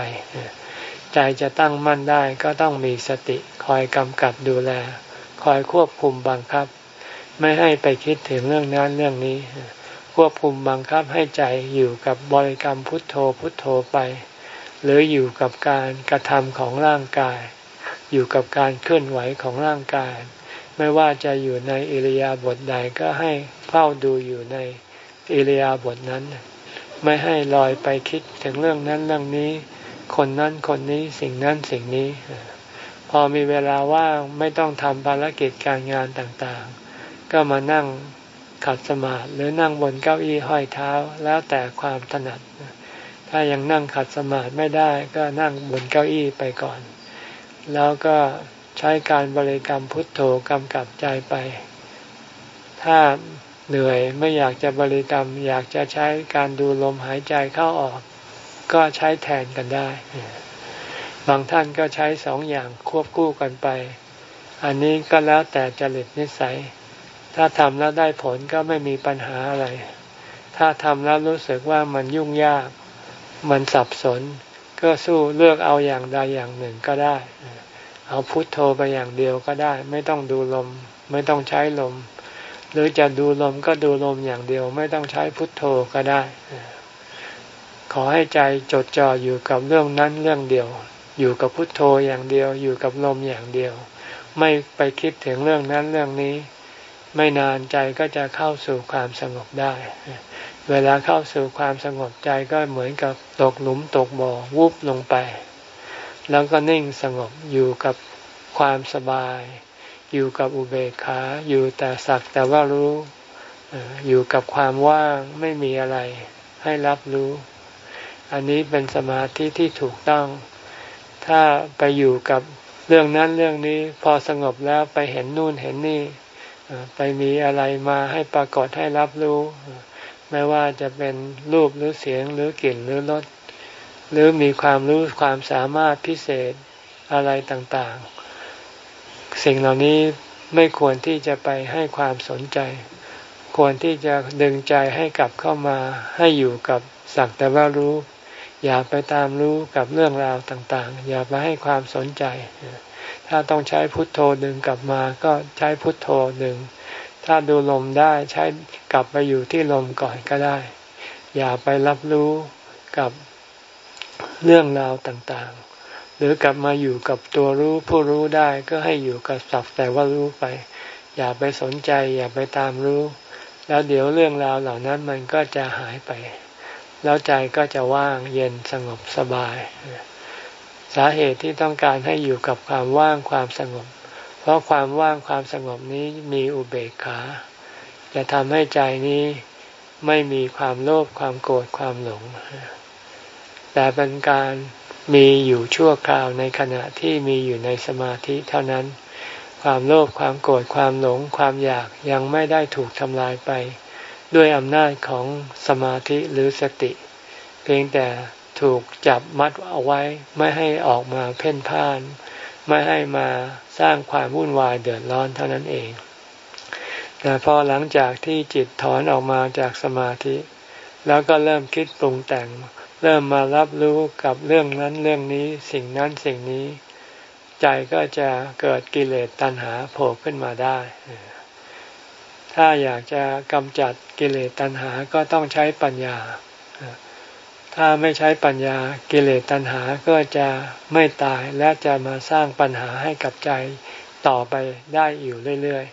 ใจจะตั้งมั่นได้ก็ต้องมีสติคอยกำกับดูแล คอยควบคุมบังคับ ไม่ให้ไปคิดถึงเรื่องนั้นเรื่องนี้ ควบคุมบังคับให้ใจอยู่กับบริกรรมพุทโธพุทโธไป หรืออยู่กับการกระทำของร่างกาย อยู่กับการเคลื่อนไหวของร่างกาย ไม่ว่าจะอยู่ในอิริยาบถใดก็ให้เฝ้าดูอยู่ในอิริยาบถนั้น ไม่ให้ลอยไปคิดถึงเรื่องนั้นเรื่องนี้ คนนั้นคนนี้สิ่งนั้นสิ่งนี้ พอมีเวลาว่างไม่ต้องทำภารกิจการงานต่างๆ ก็มานั่ง ขัดสมาธิหรือนั่งบนเก้าอี้ห้อยเท้าแล้วแต่ความถนัด ถ้ายังนั่งขัดสมาธิไม่ได้ก็นั่งบนเก้าอี้ไปก่อน แล้วก็ใช้การบริกรรมพุทโธกำกับใจไป ถ้าเหนื่อยไม่อยากจะบริกรรม อยากจะใช้การดูลมหายใจเข้าออก ก็ใช้แทนกันได้ บางท่านก็ใช้สองอย่างควบคู่กันไป อันนี้ก็แล้วแต่จริตนิสัย ถ้าทำแล้วได้ผลก็ไม่มีปัญหาอะไร ถ้าทำแล้วรู้สึกว่ามันยุ่งยาก มันสับสน ก็สู้เลือกเอาอย่างใดอย่างหนึ่งก็ได้ เอาพุทโธไปอย่างเดียวก็ได้ ไม่ต้องดูลม ไม่ต้องใช้ลม หรือจะดูลมก็ดูลมอย่างเดียว ไม่ต้องใช้พุทโธก็ได้ ขอให้ใจจดจ่ออยู่กับเรื่องนั้นเรื่องเดียว อยู่กับพุทโธอย่างเดียว อยู่กับลมอย่างเดียว ไม่ไปคิดถึงเรื่องนั้นเรื่องนี้ ไม่นานใจก็จะเข้าสู่ความสงบได้ เวลาเข้าสู่ความสงบใจก็เหมือนกับตกหลุมตกบ่อวุบลงไป แล้วก็นิ่งสงบอยู่กับความสบาย อยู่กับอุเบกขา อยู่แต่สักแต่ว่ารู้ อยู่กับความว่างไม่มีอะไรให้รับรู้ อันนี้เป็นสมาธิที่ถูกต้อง ถ้าไปอยู่กับเรื่องนั้นเรื่องนี้ พอสงบแล้วไปเห็นนู่นเห็นนี่ ไปมีอะไรมาให้ปรากฏให้รับรู้ ไม่ว่าจะเป็นรูปหรือเสียงหรือกลิ่นหรือรสหรือมีความรู้ความสามารถพิเศษอะไรต่างๆ สิ่งเหล่านี้ไม่ควรที่จะไปให้ความสนใจ ควรที่จะดึงใจให้กลับเข้ามาให้อยู่กับสักแต่ว่ารู้ อย่าไปตามรู้กับเรื่องราวต่างๆ อย่าไปให้ความสนใจ ถ้าต้องใช้พุทโธดึงกลับมาก็ใช้พุทโธดึง ถ้าดูลมได้ใช้กลับไปอยู่ที่ลมก่อนก็ได้ อย่าไปรับรู้กับเรื่องราวต่างๆ หรือกลับมาอยู่กับตัวรู้ผู้รู้ได้ก็ให้อยู่กับสักแต่ว่ารู้ไป อย่าไปสนใจ อย่าไปตามรู้ แล้วเดี๋ยวเรื่องราวเหล่านั้นมันก็จะหายไป แล้วใจก็จะว่างเย็นสงบสบาย สาเหตุที่ต้องการให้อยู่กับความว่างความสงบ เพราะความว่างความสงบนี้มีอุเบกขา จะทำให้ใจนี้ไม่มีความโลภความโกรธความหลง แต่เป็นการมีอยู่ชั่วคราวในขณะที่มีอยู่ในสมาธิเท่านั้น ความโลภความโกรธความหลง ความอยากยังไม่ได้ถูกทำลายไป ด้วยอำนาจของสมาธิหรือสติ เพียงแต่ ถูกจับมัดเอาไว้ ไม่ให้ออกมาเพ่นพ่าน ไม่ให้มาสร้างความวุ่นวายเดือดร้อนเท่านั้นเอง แต่พอหลังจากที่จิตถอนออกมาจากสมาธิ แล้วก็เริ่มคิดปรุงแต่ง เริ่มมารับรู้กับเรื่องนั้นเรื่องนี้สิ่งนั้นสิ่งนี้ ใจก็จะเกิดกิเลสตัณหาโผล่ขึ้นมาได้ถ้าอยากจะกำจัดกิเลสตัณหาก็ต้องใช้ปัญญา ถ้าไม่ใช้ปัญญากิเลสตัณหาก็จะไม่ตายและจะมาสร้างปัญหาให้กับใจต่อไปได้อยู่เรื่อย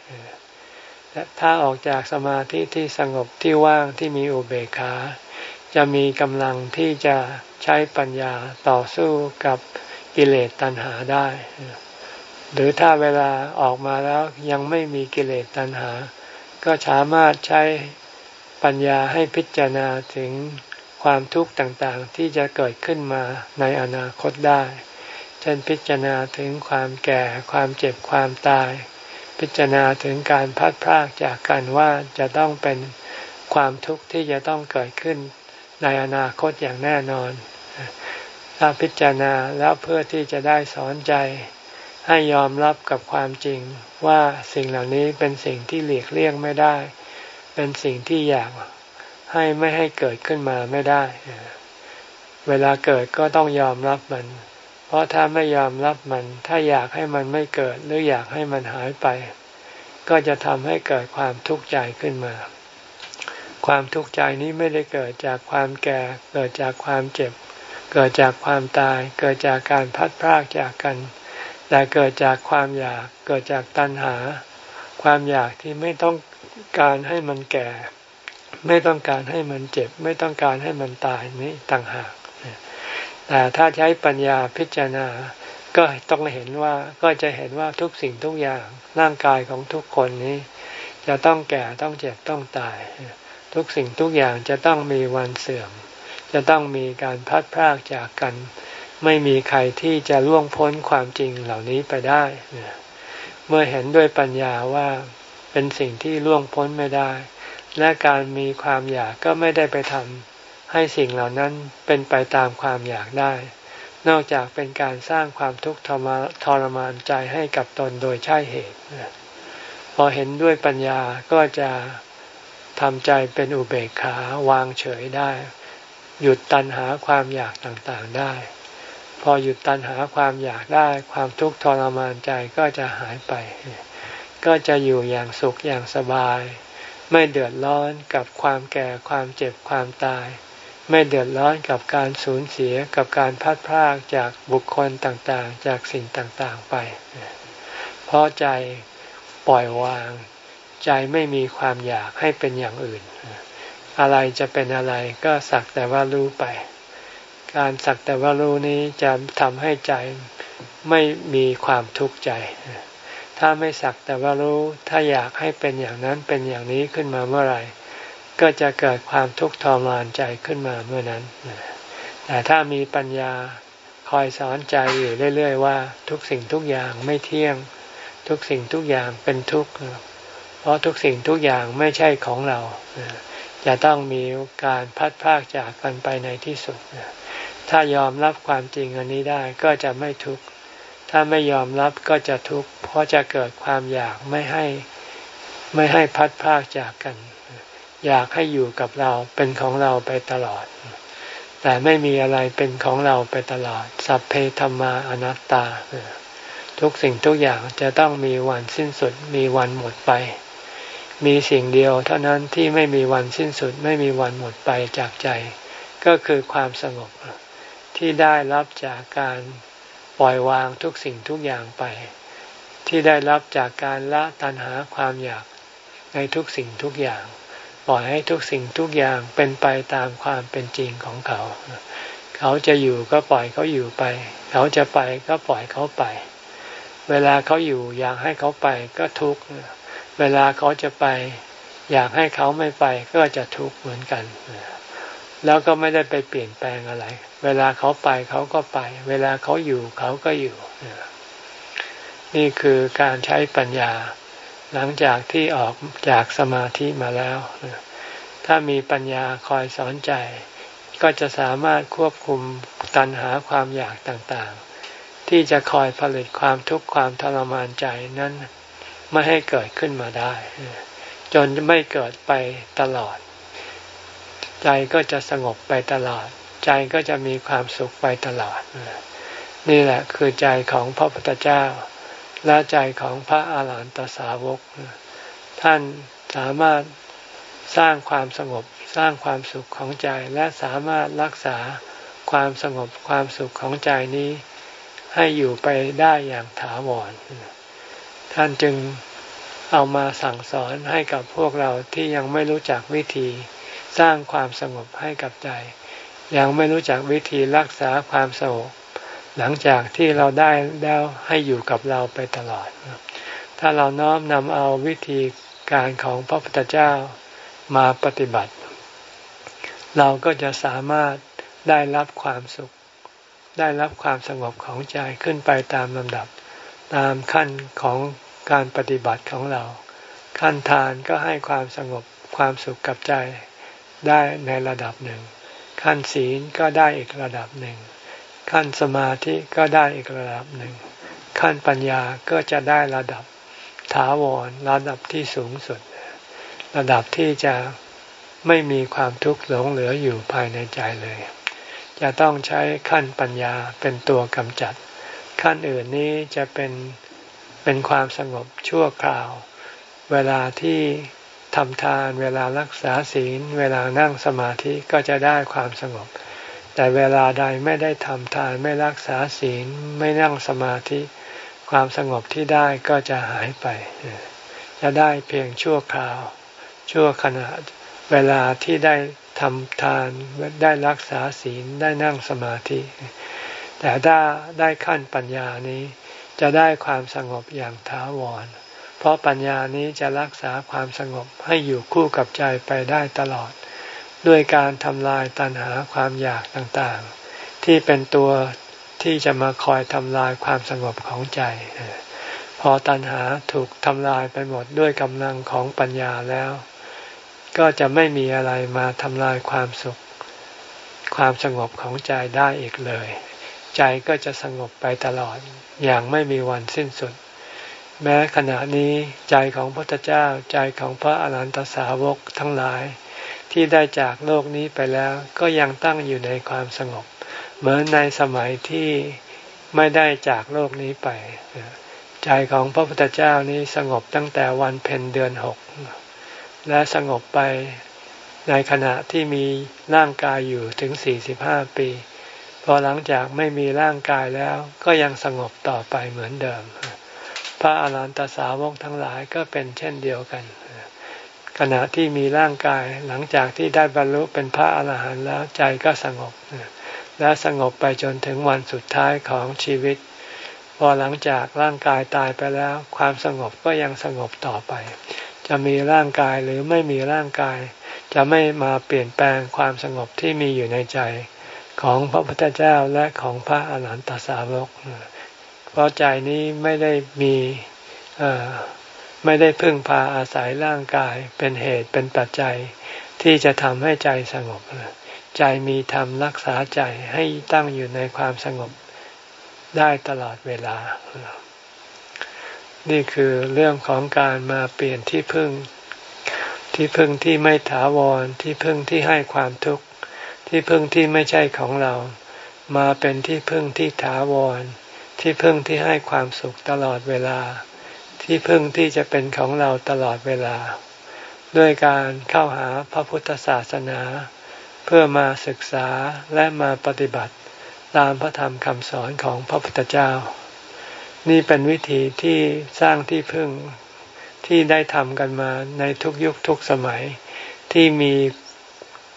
ๆและถ้าออกจากสมาธิที่สงบที่ว่างที่มีอุเบกขา จะมีกำลังที่จะใช้ปัญญาต่อสู้กับกิเลสตัณหาได้ หรือถ้าเวลาออกมาแล้วยังไม่มีกิเลสตัณหา ก็สามารถใช้ปัญญาให้พิจารณาถึง ความทุกข์ต่างๆที่จะเกิดขึ้นมาในอนาคตได้ เช่นพิจารณาถึงความแก่ ความเจ็บ ความตาย พิจารณาถึงการพัดพรากจากกันว่าจะต้องเป็นความทุกข์ที่จะต้องเกิดขึ้นในอนาคตอย่างแน่นอน ถ้าพิจารณาแล้วเพื่อที่จะได้สอนใจ ให้ยอมรับกับความจริงว่าสิ่งเหล่านี้เป็นสิ่งที่หลีกเลี่ยงไม่ได้ เป็นสิ่งที่อยาก ให้ไม่ให้เกิดขึ้นมาไม่ได้ เวลาเกิดก็ต้องยอมรับมัน เพราะถ้าไม่ยอมรับมัน ถ้าอยากให้มันไม่เกิดหรืออยากให้มันหายไป ก็จะทำให้เกิดความทุกข์ใจขึ้นมา ความทุกข์ใจนี้ไม่ได้เกิดจากความแก่ เกิดจากความเจ็บ เกิดจากความตาย เกิดจากการพัดพรากจากกัน แต่เกิดจากความอยาก เกิดจากตัณหา ความอยากที่ไม่ต้องการให้มันแก่ ไม่ต้องการให้มันเจ็บ ไม่ต้องการให้มันตายนี้ต่างหากแต่ถ้าใช้ปัญญาพิจารณาก็ต้องเห็นว่าก็จะเห็นว่าทุกสิ่งทุกอย่างร่างกายของทุกคนนี้ จะต้องแก่ต้องเจ็บต้องตาย ทุกสิ่งทุกอย่างจะต้องมีวันเสื่อม จะต้องมีการพัดพรากจากกัน ไม่มีใครที่จะล่วงพ้นความจริงเหล่านี้ไปได้เมื่อเห็นด้วยปัญญาว่าเป็นสิ่งที่ล่วงพ้นไม่ได้ และการมีความอยากก็ไม่ได้ไปทำให้สิ่งเหล่านั้นเป็นไปตามความอยากได้ นอกจากเป็นการสร้างความทุกข์ทรมานใจให้กับตนโดยใช่เหตุ พอเห็นด้วยปัญญาก็จะทำใจเป็นอุเบกขาวางเฉยได้ หยุดตัณหาความอยากต่างๆได้ พอหยุดตัณหาความอยากได้ ความทุกข์ทรมานใจก็จะหายไป ก็จะอยู่อย่างสุขอย่างสบาย ไม่เดือดร้อนกับความแก่ความเจ็บความตาย ไม่เดือดร้อนกับการสูญเสียกับการพัดพรากจากบุคคลต่างๆ จากสิ่งต่างๆไป เพราะใจปล่อยวาง ใจไม่มีความอยากให้เป็นอย่างอื่น อะไรจะเป็นอะไรก็สักแต่ว่ารู้ไป การสักแต่ว่ารู้นี้จะทำให้ใจไม่มีความทุกข์ใจ ถ้าไม่สักแต่ว่ารู้ถ้าอยากให้เป็นอย่างนั้นเป็นอย่างนี้ขึ้นมาเมื่อไหร่ ก็จะเกิดความทุกข์ทรมานใจขึ้นมาเมื่อนั้น แต่ถ้ามีปัญญาคอยสอนใจอยู่เรื่อย ๆ ว่า ทุกสิ่งทุกอย่างไม่เที่ยง ทุกสิ่งทุกอย่างเป็นทุกข์เพราะทุกสิ่งทุกอย่างไม่ใช่ของเราจะต้องมีการพัดพากจากกันไปในที่สุด ถ้ายอมรับความจริงอันนี้ได้ก็จะไม่ทุกข์ ถ้าไม่ยอมรับก็จะทุกข์เพราะจะเกิดความอยากไม่ให้ไม่ให้พัดพากจากกัน อยากให้อยู่กับเราเป็นของเราไปตลอด แต่ไม่มีอะไรเป็นของเราไปตลอด สัพเพธรรมาอนัตตา ทุกสิ่งทุกอย่างจะต้องมีวันสิ้นสุดมีวันหมดไป มีสิ่งเดียวเท่านั้นที่ไม่มีวันสิ้นสุดไม่มีวันหมดไปจากใจ ก็คือความสงบที่ได้รับจากการ ปล่อยวางทุกสิ่งทุกอย่างไป ที่ได้รับจากการละตัณหาความอยากในทุกสิ่งทุกอย่าง ปล่อยให้ทุกสิ่งทุกอย่างเป็นไปตามความเป็นจริงของเขา เขาจะอยู่ก็ปล่อยเขาอยู่ไป เขาจะไปก็ปล่อยเขาไป เวลาเขาอยู่อยากให้เขาไปก็ทุกข์เวลาเขาจะไป อยากให้เขาไม่ไปก็จะทุกข์เหมือนกัน แล้วก็ไม่ได้ไปเปลี่ยนแปลงอะไรเวลาเขาไปเขาก็ไป เวลาเขาอยู่เขาก็อยู่ นี่คือการใช้ปัญญา หลังจากที่ออกจากสมาธิมาแล้ว ถ้ามีปัญญาคอยสอนใจ ก็จะสามารถควบคุมตัณหาความอยากต่างๆ ที่จะคอยผลิตความทุกข์ความทรมานใจนั้นไม่ให้เกิดขึ้นมาได้ จนไม่เกิดไปตลอด ใจก็จะสงบไปตลอด ใจก็จะมีความสุขไปตลอด นี่แหละคือใจของพระพุทธเจ้า และใจของพระอาหารหันตสาวก ท่านสามารถสร้างความสงบสร้างความสุขของใจและสามารถรักษาความสงบความสุขของใจนี้ ให้อยู่ไปได้อย่างถาวร ท่านจึงเอามาสั่งสอนให้กับพวกเราที่ยังไม่รู้จักวิธี สร้างความสงบให้กับใจ ยังไม่รู้จักวิธีรักษาความสงบหลังจากที่เราได้แล้วให้อยู่กับเราไปตลอด ถ้าเราน้อมนำเอาวิธีการของพระพุทธเจ้ามาปฏิบัติ เราก็จะสามารถได้รับความสุข ได้รับความสงบของใจขึ้นไปตามลำดับ ตามขั้นของการปฏิบัติของเรา ขั้นทานก็ให้ความสงบความสุขกับใจได้ในระดับหนึ่ง ขั้นศีลก็ได้อีกระดับหนึ่ง ขั้นสมาธิก็ได้อีกระดับหนึ่ง ขั้นปัญญาก็จะได้ระดับถาวรระดับที่สูงสุด ระดับที่จะไม่มีความทุกข์หลงเหลืออยู่ภายในใจเลย จะต้องใช้ขั้นปัญญาเป็นตัวกำจัด ขั้นอื่นนี้จะเป็นเป็นความสงบชั่วคราว เวลาที่ ทำทานเวลารักษาศีล เวลานั่งสมาธิก็จะได้ความสงบ แต่เวลาใดไม่ได้ทำทานไม่รักษาศีลไม่นั่งสมาธิ ความสงบที่ได้ก็จะหายไป จะได้เพียงชั่วคราว ชั่วขณะเวลาที่ได้ทำทานได้รักษาศีลได้นั่งสมาธิ แต่ถ้าได้ขั้นปัญญานี้ จะได้ความสงบอย่างถาวร เพราะปัญญานี้จะรักษาความสงบให้อยู่คู่กับใจไปได้ตลอด ด้วยการทำลายตัณหาความอยากต่างๆ ที่เป็นตัวที่จะมาคอยทำลายความสงบของใจ พอตัณหาถูกทำลายไปหมดด้วยกำลังของปัญญาแล้ว ก็จะไม่มีอะไรมาทำลายความสุข ความสงบของใจได้อีกเลย ใจก็จะสงบไปตลอดอย่างไม่มีวันสิ้นสุด แม้ขณะนี้ใจของพระพุทธเจ้าใจของพระอรหันตสาวกทั้งหลาย ที่ได้จากโลกนี้ไปแล้วก็ยังตั้งอยู่ในความสงบ เหมือนในสมัยที่ไม่ได้จากโลกนี้ไป ใจของพระพุทธเจ้านี้สงบตั้งแต่วันเพ็ญเดือนหกและสงบไปในขณะที่มีร่างกายอยู่ถึงสี่สิบห้าปี พอหลังจากไม่มีร่างกายแล้วก็ยังสงบต่อไปเหมือนเดิม พระอาหารหันตสาวกทั้งหลายก็เป็นเช่นเดียวกัน ขณะที่มีร่างกายหลังจากที่ได้บรรลุเป็นพระอาหารหันต์แล้วใจก็สงบ และสงบไปจนถึงวันสุดท้ายของชีวิต พอหลังจากร่างกายตายไปแล้ว ความสงบก็ยังสงบต่อไป จะมีร่างกายหรือไม่มีร่างกาย จะไม่มาเปลี่ยนแปลงความสงบที่มีอยู่ในใจของพระพุทธเจ้าและของพระอาหารหันตสาวกเพราะใจนี้ไม่ได้มีไม่ได้พึ่งพาอาศัยร่างกายเป็นเหตุเป็นปัจจัย ที่จะทำให้ใจสงบ ใจมีธรรมรักษาใจให้ตั้งอยู่ในความสงบได้ตลอดเวลา นี่คือเรื่องของการมาเปลี่ยนที่พึ่ง ที่พึ่งที่ไม่ถาวร ที่พึ่งที่ให้ความทุกข์ ที่พึ่งที่ไม่ใช่ของเรา มาเป็นที่พึ่งที่ถาวร ที่พึ่งที่ให้ความสุขตลอดเวลา ที่พึ่งที่จะเป็นของเราตลอดเวลา ด้วยการเข้าหาพระพุทธศาสนา เพื่อมาศึกษาและมาปฏิบัติตามพระธรรมคำสอนของพระพุทธเจ้า นี่เป็นวิธีที่สร้างที่พึ่งที่ได้ทำกันมาในทุกยุคทุกสมัย ที่มี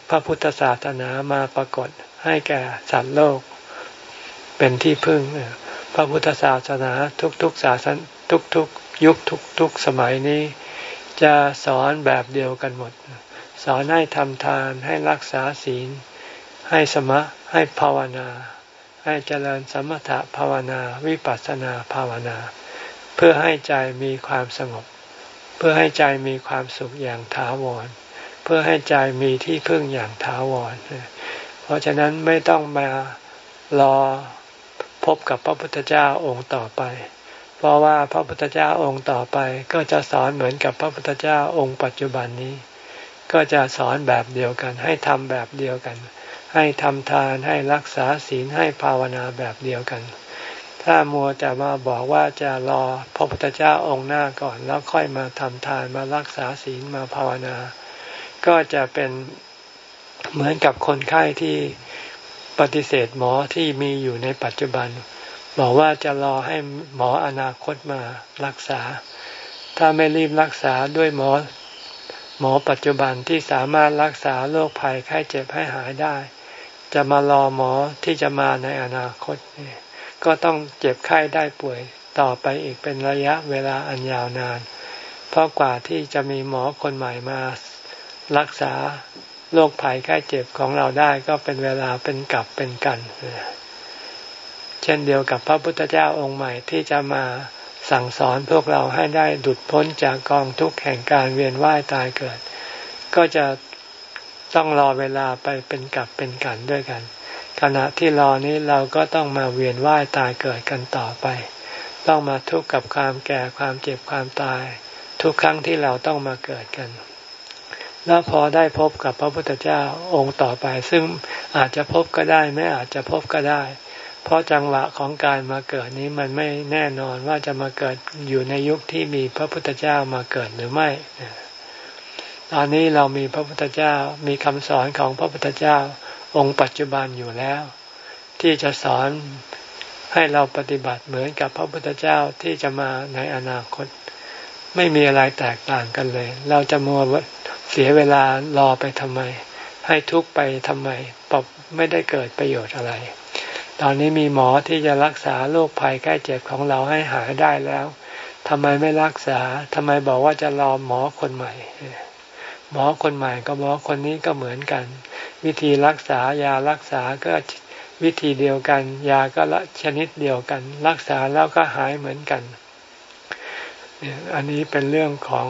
พระพุทธศาสนามาปรากฏให้แก่สัตว์โลก เป็นที่พึ่ง ระพุทธศาสนาทุกๆศาสนทุกๆ ยุคทุกๆสมัยนี้ จะสอนแบบเดียวกันหมด สอนให้ทำทานให้รักษาศีล ให้สมะให้ภาวนา ให้เจริญสมถะภาวนาวิปัสสนาภาวนา เพื่อให้ใจมีความสงบ เพื่อให้ใจมีความสุขอย่างถาวรพื่อให้ใจมีที่พึ่งอย่างถาวรพราะฉะนั้นไม่ต้องมารอ บกับพระพุทธเจ้าองค์ต่อไป เพราะว่าพระพุทธเจ้าองค์ต่อไป ก็จะสอนเหมือนกับพระพุทธเจ้าองค์ปัจจุบันนี้ ก็จะสอนแบบเดียวกัน ให้ทำแบบเดียวกัน ให้ทำทานให้รักษาศีลให้ภาวนาแบบเดียวกัน ถ้ามัวจะมาบอกว่าจะรอพระพุทธเจ้าองค์หน้าก่อน แล้วค่อยมาทำทานมารักษาศีลมาภาวนา ก็จะเป็นเหมือนกับคนไข้ที่ ปฏิเสธหมอที่มีอยู่ในปัจจุบัน บอกว่าจะรอให้หมออนาคตมารักษา ถ้าไม่รีบรักษาด้วยหมอ หมอปัจจุบันที่สามารถรักษาโรคภัยไข้เจ็บให้หายได้ จะมารอหมอที่จะมาในอนาคต ก็ต้องเจ็บไข้ได้ป่วยต่อไปอีกเป็นระยะเวลาอันยาวนาน เพราะกว่าที่จะมีหมอคนใหม่มารักษา โรคภัยไข้เจ็บของเราได้ก็เป็นเวลาเป็นกลับเป็นกันเช่นเดียวกับพระพุทธเจ้าองค์ใหม่ที่จะมาสั่งสอนพวกเราให้ได้หลุดพ้นจากกองทุกข์แห่งการเวียนว่ายตายเกิด ก็จะต้องรอเวลาไปเป็นกลับเป็นกันด้วยกัน ขณะที่รอนี้เราก็ต้องมาเวียนว่ายตายเกิดกันต่อไป ต้องมาทุกข์กับความแก่ความเจ็บความตาย ทุกครั้งที่เราต้องมาเกิดกัน แล้วพอได้พบกับพระพุทธเจ้าองค์ต่อไป ซึ่งอาจจะพบก็ได้ไม่อาจจะพบก็ได้ เพราะจังหวะของการมาเกิดนี้มันไม่แน่นอนว่าจะมาเกิดอยู่ในยุคที่มีพระพุทธเจ้ามาเกิดหรือไม่ ตอนนี้เรามีพระพุทธเจ้ามีคำสอนของพระพุทธเจ้า องค์ปัจจุบันอยู่แล้ว ที่จะสอนให้เราปฏิบัติเหมือนกับพระพุทธเจ้าที่จะมาในอนาคต ไม่มีอะไรแตกต่างกันเลย เราจะมัว เสียเวลารอไปทำไม ให้ทุกไปทำไมปบไม่ได้เกิดประโยชน์อะไร ตอนนี้มีหมอที่จะรักษาโรคภัยใกล้เจ็บของเราให้หายได้แล้วทำไมไม่รักษาทำไมบอกว่าจะรอหมอคนใหม่ หมอคนใหม่ก็หมอคนนี้ก็เหมือนกัน วิธีรักษายารักษาก็วิธีเดียวกัน ยาก็ละชนิดเดียวกัน รักษาแล้วก็หายเหมือนกันอันนี้เป็นเรื่องของ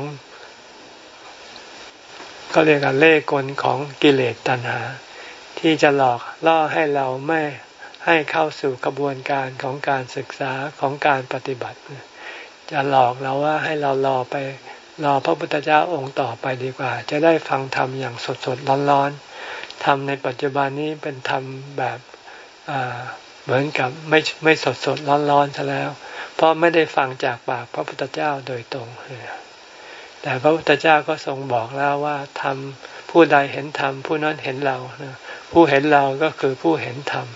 ก็เรียกว่าเล่กลของกิเลสตัณหา ที่จะหลอกล่อให้เราไม่ให้เข้าสู่กระบวนการของการศึกษาของการปฏิบัติ จะหลอกเราว่าให้เรารอไปรอพระพุทธเจ้าองค์ต่อไปดีกว่า จะได้ฟังธรรมอย่างสดสดร้อนๆธรรมในปัจจุบันนี้เป็นธรรมแบบเหมือนกับไม่ไม่สดสดร้อนๆซะแล้ว เพราะไม่ได้ฟังจากปากพระพุทธเจ้าโดยตรง แต่พระพุทธเจ้าก็ทรงบอกแล้วว่าทำผู้ใดเห็นธรรมผู้นั้นเห็นเราผู้เห็นเราก็คือผู้เห็นธรรม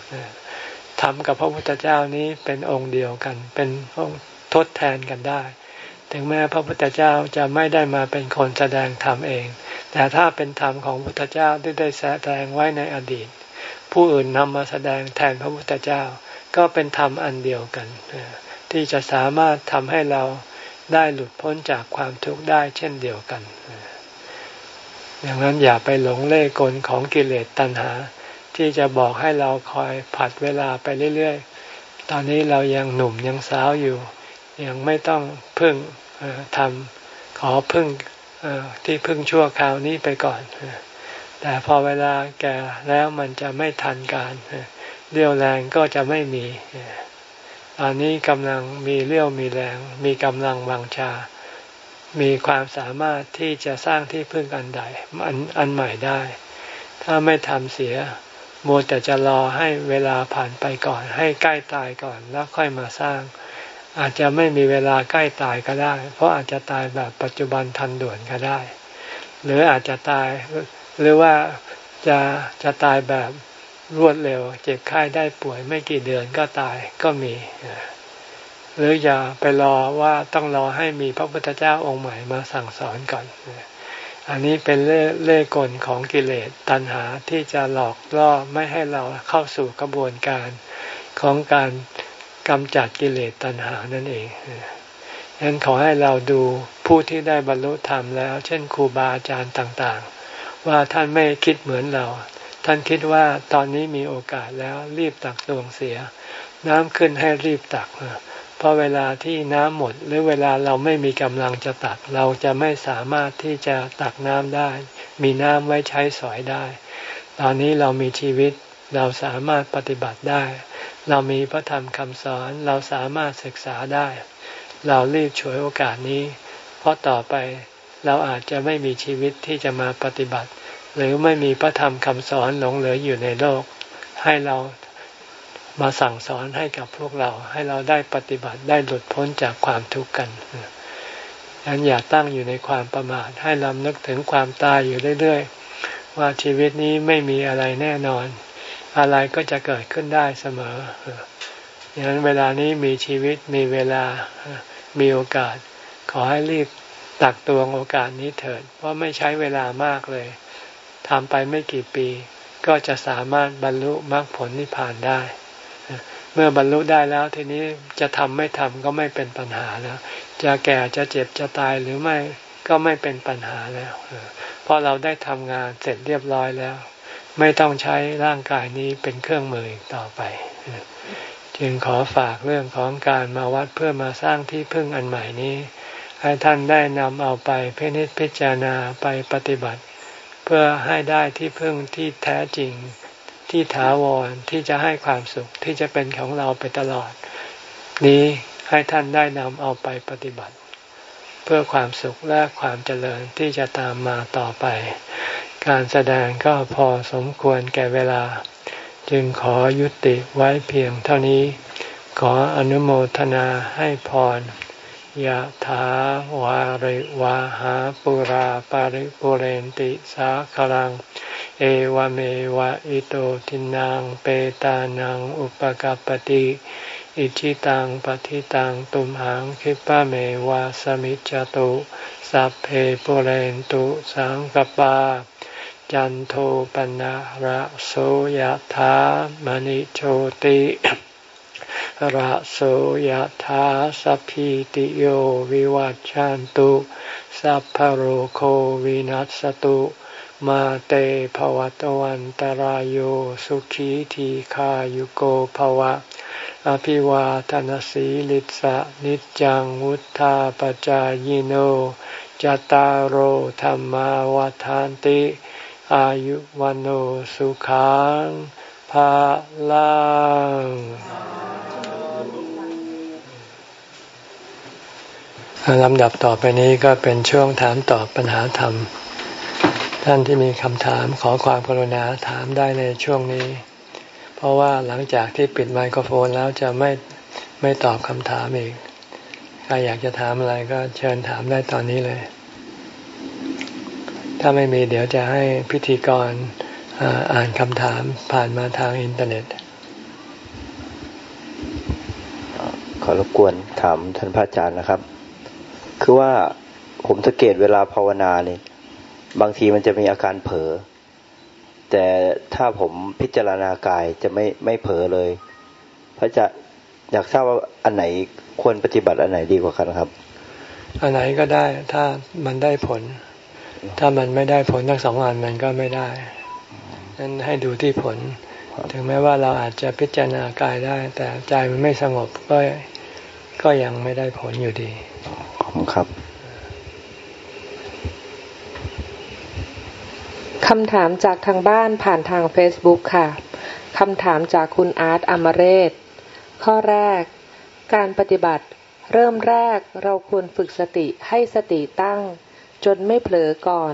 ธรรมกับพระพุทธเจ้านี้เป็นองค์เดียวกัน เป็นองค์ทดแทนกันได้ ถึงแม้พระพุทธเจ้าจะไม่ได้มาเป็นคนแสดงธรรมเอง แต่ถ้าเป็นธรรมของพระพุทธเจ้าที่ได้แสดงไว้ในอดีต ผู้อื่นนำมาแสดงแทนพระพุทธเจ้า ก็เป็นธรรมอันเดียวกัน ที่จะสามารถทำให้เรา ได้หลุดพ้นจากความทุกข์ได้เช่นเดียวกันดังนั้นอย่าไปหลงเล่กลของกิเลสตัณหา ที่จะบอกให้เราคอยผัดเวลาไปเรื่อยๆ ตอนนี้เรายังหนุ่มยังสาวอยู่ ยังไม่ต้องพึ่งทำขอพึ่งที่พึ่งชั่วคราวนี้ไปก่อน แต่พอเวลาแก่แล้วมันจะไม่ทันการเรี่ยวแรงก็จะไม่มี อนนี้กำลังมีเรี่ยวมีแรง มีกำลังวังชา มีความสามารถที่จะสร้างที่พึ่งอันใดอันอันใหม่ได้ ถ้าไม่ทำเสียโมแต่จะรอให้เวลาผ่านไปก่อน ให้ใกล้ตายก่อนแล้วค่อยมาสร้าง อาจจะไม่มีเวลาใกล้ตายก็ได้ เพราะอาจจะตายแบบปัจจุบันทันด่วนก็ได้ หรืออาจจะตายหรือว่าจะจะตายแบบ รวดเร็ว เจ็บไข้ได้ป่วยไม่กี่เดือนก็ตายก็มี หรืออย่าไปรอว่าต้องรอให้มีพระพุทธเจ้าองค์ใหม่มาสั่งสอนก่อน อันนี้เป็นเล่เล่กลของกิเลสตัณหาที่จะหลอกล่อไม่ให้เราเข้าสู่กระบวนการของการกำจัดกิเลสตัณหานั่นเองฉะนั้นขอให้เราดูผู้ที่ได้บรรลุธรรมแล้ว เช่นครูบาอาจารย์ต่างๆ ว่าท่านไม่คิดเหมือนเรา ท่านคิดว่าตอนนี้มีโอกาสแล้วรีบตักตวงเสีย น้ำขึ้นให้รีบตักเพราะเวลาที่น้ำหมดหรือเวลาเราไม่มีกำลังจะตัก เราจะไม่สามารถที่จะตักน้ำได้ มีน้ำไว้ใช้สอยได้ ตอนนี้เรามีชีวิตเราสามารถปฏิบัติได้ เรามีพระธรรมคำสอนเราสามารถศึกษาได้ เรารีบฉวยโอกาสนี้ เพราะต่อไปเราอาจจะไม่มีชีวิตที่จะมาปฏิบัติ หรือไม่มีพระธรรมคำสอนหลงเหลืออยู่ในโลก ให้เรามาสั่งสอนให้กับพวกเรา ให้เราได้ปฏิบัติได้หลุดพ้นจากความทุกข์กันดังนั้นอย่าตั้งอยู่ในความประมาทให้ลำนึกถึงความตายอยู่เรื่อยๆ ว่าชีวิตนี้ไม่มีอะไรแน่นอน อะไรก็จะเกิดขึ้นได้เสมอดังนั้นเวลานี้มีชีวิตมีเวลามีโอกาส ขอให้รีบตักตวงโอกาสนี้เถิดเพราะไม่ใช้เวลามากเลย ทำไปไม่กี่ปี ก็จะสามารถบรรลุมรรคผลนิพพานได้ เมื่อบรรลุได้แล้วทีนี้จะทำไม่ทำก็ไม่เป็นปัญหาแล้ว จะแก่จะเจ็บจะตายหรือไม่ก็ไม่เป็นปัญหาแล้ว เพราะเราได้ทำงานเสร็จเรียบร้อยแล้ว ไม่ต้องใช้ร่างกายนี้เป็นเครื่องมือต่อไป จึงขอฝากเรื่องของการมาวัดเพื่อมาสร้างที่พึ่งอันใหม่นี้ ให้ท่านได้นำเอาไปพินิจพิจารณาไปปฏิบัติ เพื่อให้ได้ที่พึ่งที่แท้จริงที่ถาวรที่จะให้ความสุขที่จะเป็นของเราไปตลอด นี้ให้ท่านได้นำเอาไปปฏิบัติ เพื่อความสุขและความเจริญที่จะตามมาต่อไป การแสดงก็พอสมควรแก่เวลา จึงขอยุติไว้เพียงเท่านี้ ขออนุโมทนาให้พร ยะถาวาริวาหาปุราปาริปุเรนติสาคลัง เอวเมวะอิโตทินังเปตานังอุปกัปติอิชิตังปฏิตังตุมหังคิปะเมวะสมิจจตุสัพเพปุเรนตุสังกปา จันโทปนะระโสยธามณิโชติ ระโสยธาสัพพิติโยวิวัจจันตุสัพพโรโควินัสตุมาเตภวตวันตารโยสุขีทีขายุโกภวะ อภิวาทนสีลิสะนิจังวุธาปจายโนจตารโหธรรมาวาทานติ อายุวันโอสุขังภาลัง ลำดับต่อไปนี้ก็เป็นช่วงถามตอบปัญหาธรรม ท่านที่มีคำถามขอความกรุณาถามได้ในช่วงนี้ เพราะว่าหลังจากที่ปิดไมโครโฟนแล้วจะไม่ไม่ตอบคำถามอีก ใครอยากจะถามอะไรก็เชิญถามได้ตอนนี้เลย ถ้าไม่มีเดี๋ยวจะให้พิธีกรอ่านคำถามผ่านมาทางอินเทอร์เน็ต ขอรบกวนถามท่านพระอาจารย์นะครับ คือว่าผมสังเกตเวลาภาวนาเนี่ยบางทีมันจะมีอาการเผลอแต่ถ้าผมพิจารณากายจะไม่ไม่เผลอเลย พระจะอยากทราบว่าอันไหนควรปฏิบัติอันไหนดีกว่ากันครับ อันไหนก็ได้ถ้ามันได้ผล ถ้ามันไม่ได้ผลทั้งสองอันมันก็ไม่ได้นั้นให้ดูที่ผล ถึงแม้ว่าเราอาจจะพิจารณากายได้ แต่ใจมันไม่สงบก็ก็ยังไม่ได้ผลอยู่ดี ครับคำถามจากทางบ้านผ่านทาง Facebook ค่ะคำถามจากคุณอาร์ตอมเรศ ข้อแรก การปฏิบัติ เริ่มแรกเราควรฝึกสติให้สติตั้ง จนไม่เผลอก่อน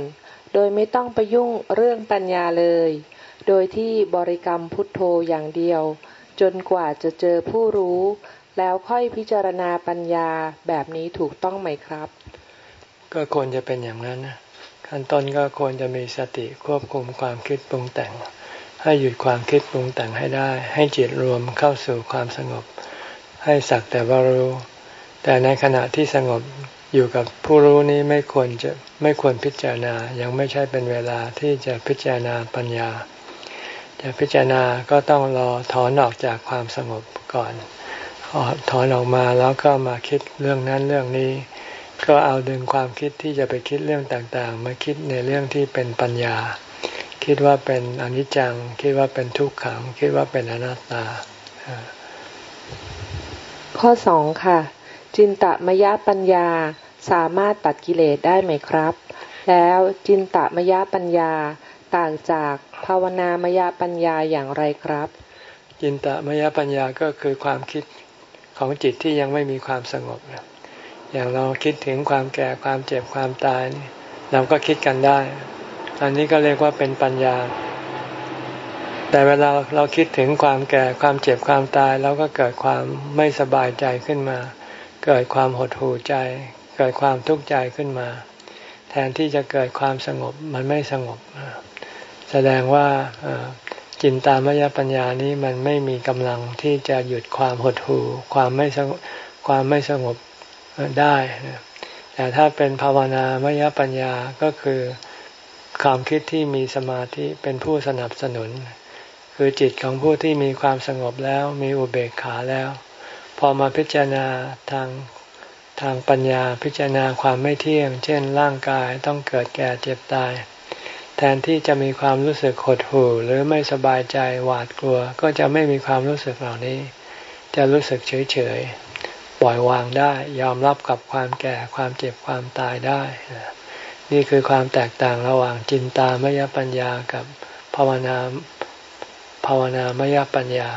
โดยไม่ต้องไปยุ่งเรื่องปัญญาเลย โดยที่บริกรรมพุทโธอย่างเดียว จนกว่าจะเจอผู้รู้ แล้วค่อยพิจารณาปัญญาแบบนี้ถูกต้องไหมครับ ก็ควรจะเป็นอย่างนั้นนะขั้นต้นก็ควรจะมีสติควบคุมความคิดปรุงแต่ง ให้หยุดความคิดปรุงแต่งให้ได้ ให้จิตรวมเข้าสู่ความสงบ ให้สักแต่ว่ารู้ แต่ในขณะที่สงบอยู่กับผู้รู้นี้ไม่ควรจะไม่ควรพิจารณา ยังไม่ใช่เป็นเวลาที่จะพิจารณาปัญญา จะพิจารณาก็ต้องรอถอนออกจากความสงบก่อน ถอนออกมาแล้วก็มาคิดเรื่องนั้นเรื่องนี้ ก็เอาดึงความคิดที่จะไปคิดเรื่องต่างๆ มาคิดในเรื่องที่เป็นปัญญา คิดว่าเป็นอนิจจัง คิดว่าเป็นทุกขัง คิดว่าเป็นอนัตตา ข้อสองค่ะ จินตมยปัญญาสามารถตัดกิเลสได้ไหมครับ แล้วจินตมยปัญญาต่างจากภาวนามยปัญญาอย่างไรครับจินตมยปัญญาก็คือความคิด ของจิตที่ยังไม่มีความสงบอย่างเราคิดถึงความแก่ความเจ็บความตายเราก็คิดกันได้ อันนี้ก็เรียกว่าเป็นปัญญา แต่เวลาเราคิดถึงความแก่ความเจ็บความตายเราก็เกิดความไม่สบายใจขึ้นมา เกิดความหดหู่ใจ เกิดความทุกข์ใจขึ้นมา แทนที่จะเกิดความสงบมันไม่สงบแสดงว่า จินตามยปัญญานี้มันไม่มีกำลังที่จะหยุดความหดหู่ความไม่สงบความไม่สงบได้แต่ถ้าเป็นภาวนามยปัญญาก็คือความคิดที่มีสมาธิเป็นผู้สนับสนุน คือจิตของผู้ที่มีความสงบแล้วมีอุเบกขาแล้ว พอมาพิจารณาทางทางปัญญาพิจารณาความไม่เที่ยง เช่นร่างกายต้องเกิดแก่เจ็บตาย แทนที่จะมีความรู้สึกหดหู่หรือไม่สบายใจหวาดกลัว ก็จะไม่มีความรู้สึกเหล่านี้ จะรู้สึกเฉยเฉยปล่อยวางได้ยอมรับกับความแก่ความเจ็บความตายได้ นี่คือความแตกต่างระหว่างจินตามยปัญญากับภาวนาภาวนามยปัญญา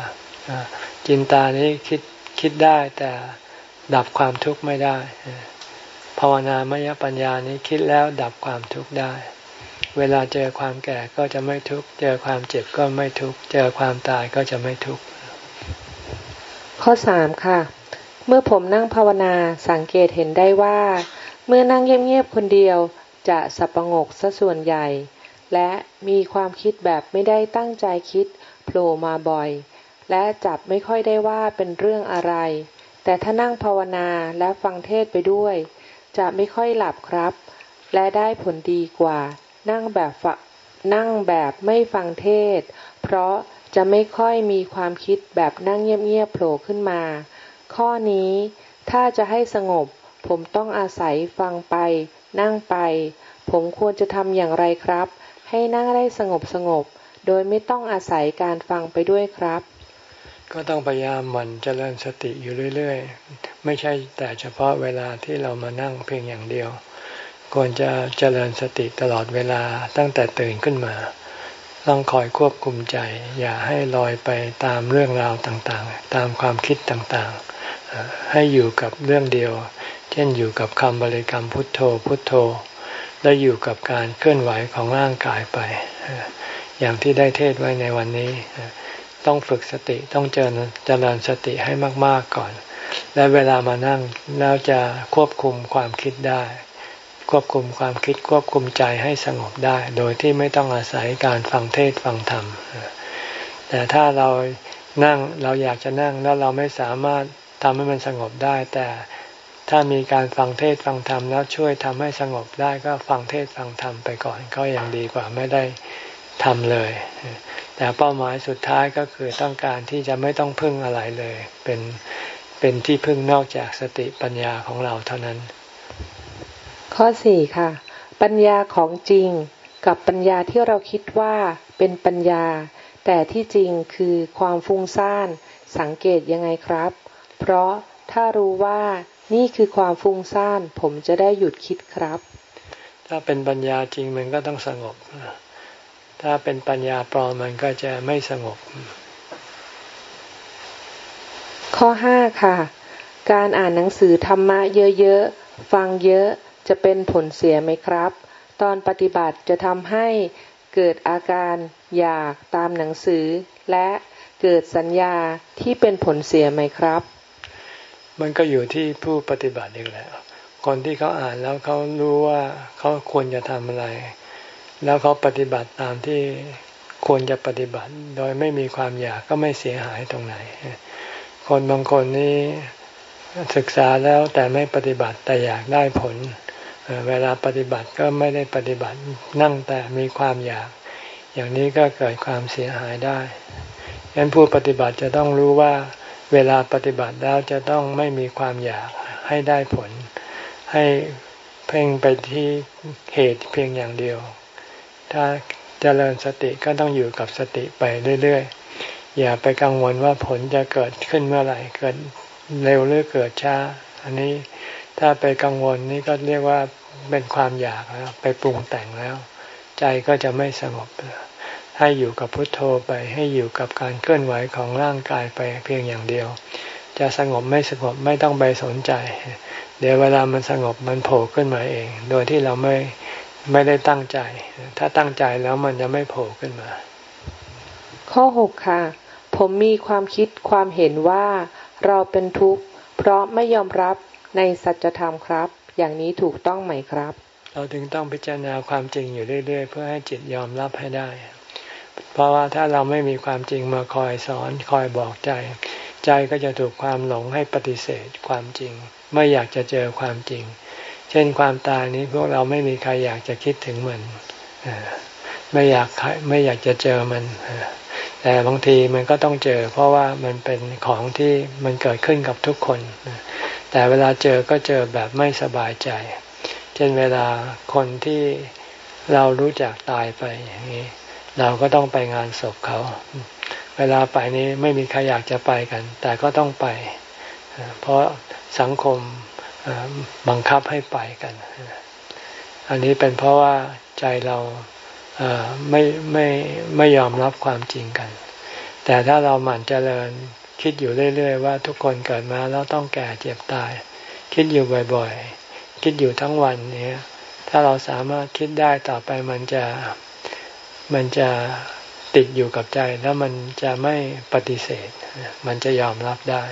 จินตานี้คิดคิดได้แต่ดับความทุกข์ไม่ได้ภาวนามยปัญญานี้คิดแล้วดับความทุกข์ได้ เวลาเจอความแก่ก็จะไม่ทุกข์ เจอความเจ็บก็ไม่ทุกข์ เจอความตายก็จะไม่ทุกข์ ข้อสามค่ะ เมื่อผมนั่งภาวนาสังเกตเห็นได้ว่า เมื่อนั่งเงียบๆคนเดียวจะสับประงกซะส่วนใหญ่ และมีความคิดแบบไม่ได้ตั้งใจคิดโผล่มาบ่อย และจับไม่ค่อยได้ว่าเป็นเรื่องอะไร แต่ถ้านั่งภาวนาและฟังเทศไปด้วย จะไม่ค่อยหลับครับ และได้ผลดีกว่า นั่งแบบนั่งแบบไม่ฟังเทศ เพราะจะไม่ค่อยมีความคิดแบบนั่งเงียบๆโผล่ขึ้นมา ข้อนี้ถ้าจะให้สงบ ผมต้องอาศัยฟังไป นั่งไป ผมควรจะทำอย่างไรครับ ให้นั่งได้สงบสงบ โดยไม่ต้องอาศัยการฟังไปด้วยครับ ก็ต้องพยายามหมั่นเจริญสติอยู่เรื่อย ๆ ไม่ใช่แต่เฉพาะเวลาที่เรามานั่งเพียงอย่างเดียว ควรจะเจริญสติตลอดเวลาตั้งแต่ตื่นขึ้นมา ต้องคอยควบคุมใจ อย่าให้ลอยไปตามเรื่องราวต่างๆ ตามความคิดต่างๆ ให้อยู่กับเรื่องเดียว เช่นอยู่กับคำบริกรรมพุทโธพุทโธ และอยู่กับการเคลื่อนไหวของร่างกายไป อย่างที่ได้เทศไว้ในวันนี้ ต้องฝึกสติต้องเจริญเจริญสติให้มากๆก่อน และเวลามานั่งแล้วจะควบคุมความคิดได้ ควบคุมความคิดควบคุมใจให้สงบได้ โดยที่ไม่ต้องอาศัยการฟังเทศฟังธรรม แต่ถ้าเรานั่งเราอยากจะนั่งแล้วเราไม่สามารถทำให้มันสงบได้ แต่ถ้ามีการฟังเทศฟังธรรมแล้วช่วยทำให้สงบได้ก็ฟังเทศฟังธรรมไปก่อนก็ยังดีกว่าไม่ได้ทำเลย แต่เป้าหมายสุดท้ายก็คือต้องการที่จะไม่ต้องพึ่งอะไรเลย เป็นเป็นที่พึ่งนอกจากสติปัญญาของเราเท่านั้น ข้อสี่ค่ะ ปัญญาของจริง กับปัญญาที่เราคิดว่าเป็นปัญญา แต่ที่จริงคือความฟุ้งซ่าน สังเกตยังไงครับ เพราะถ้ารู้ว่านี่คือความฟุ้งซ่านผมจะได้หยุดคิดครับ ถ้าเป็นปัญญาจริงมันก็ต้องสงบ ถ้าเป็นปัญญาปลอมมันก็จะไม่สงบ ข้อห้าค่ะ การอ่านหนังสือธรรมะเยอะๆ ฟังเยอะ จะเป็นผลเสียไหมครับ ตอนปฏิบัติจะทำให้เกิดอาการอยากตามหนังสือ และเกิดสัญญาที่เป็นผลเสียไหมครับ มันก็อยู่ที่ผู้ปฏิบัติเอีกแล้วคนที่เขาอ่านแล้วเขารู้ว่าเขาควรจะทำอะไร แล้วเขาปฏิบัติตามที่ควรจะปฏิบัติ โดยไม่มีความอยากก็ไม่เสียหายตรงไหน คนบางคนนี่ศึกษาแล้วแต่ไม่ปฏิบัติแต่อยากได้ผล เวลาปฏิบัติก็ไม่ได้ปฏิบัตินั่งแต่มีความอยาก อย่างนี้ก็เกิดความเสียหายได้ฉะนั้นผู้ปฏิบัติจะต้องรู้ว่าเวลาปฏิบัติแล้วจะต้องไม่มีความอยากให้ได้ผล ให้เพ่งไปที่เหตุเพียงอย่างเดียว ถ้าเจริญสติก็ต้องอยู่กับสติไปเรื่อยๆ อย่าไปกังวลว่าผลจะเกิดขึ้นเมื่อไหร่ เกิดเร็วหรือเกิดช้า อันนี้ ถ้าไปกังวลนี่ก็เรียกว่าเป็นความอยากแล้วไปปรุงแต่งแล้ว ใจก็จะไม่สงบ ให้อยู่กับพุทโธไปให้อยู่กับการเคลื่อนไหวของร่างกายไปเพียงอย่างเดียว จะสงบไม่สงบไม่ต้องไปสนใจ เดี๋ยวเวลามันสงบมันโผล่ขึ้นมาเอง โดยที่เราไม่ไม่ได้ตั้งใจ ถ้าตั้งใจแล้วมันจะไม่โผล่ขึ้นมา ข้อหกค่ะ ผมมีความคิดความเห็นว่าเราเป็นทุกข์ เพราะไม่ยอมรับ ในสัจธรรมครับ อย่างนี้ถูกต้องไหมครับ เราถึงต้องพิจารณาความจริงอยู่เรื่อย ๆ เพื่อให้จิตยอมรับให้ได้ เพราะว่าถ้าเราไม่มีความจริงมาคอยสอนคอยบอกใจ ใจก็จะถูกความหลงให้ปฏิเสธความจริง ไม่อยากจะเจอความจริง เช่นความตายนี้พวกเราไม่มีใครอยากจะคิดถึงมันไม่อยากไม่อยากจะเจอมันแต่บางทีมันก็ต้องเจอ เพราะว่ามันเป็นของที่มันเกิดขึ้นกับทุกคน แต่เวลาเจอก็เจอแบบไม่สบายใจ เช่นเวลาคนที่เรารู้จักตายไปอย่างนี้ เราก็ต้องไปงานศพเขา เวลาไปนี้ไม่มีใครอยากจะไปกัน แต่ก็ต้องไป เพราะสังคมบังคับให้ไปกัน อันนี้เป็นเพราะว่าใจเราไม่ไม่ไม่ยอมรับความจริงกัน แต่ถ้าเราหมั่นเจริญ คิดอยู่เรื่อย ๆ ว่าทุกคนเกิดมาแล้วต้องแก่เจ็บตาย คิดอยู่บ่อยๆ คิดอยู่ทั้งวันเนี้ยถ้าเราสามารถคิดได้ต่อไปมันจะมันจะติดอยู่กับใจแล้วมันจะไม่ปฏิเสธ มันจะยอมรับได้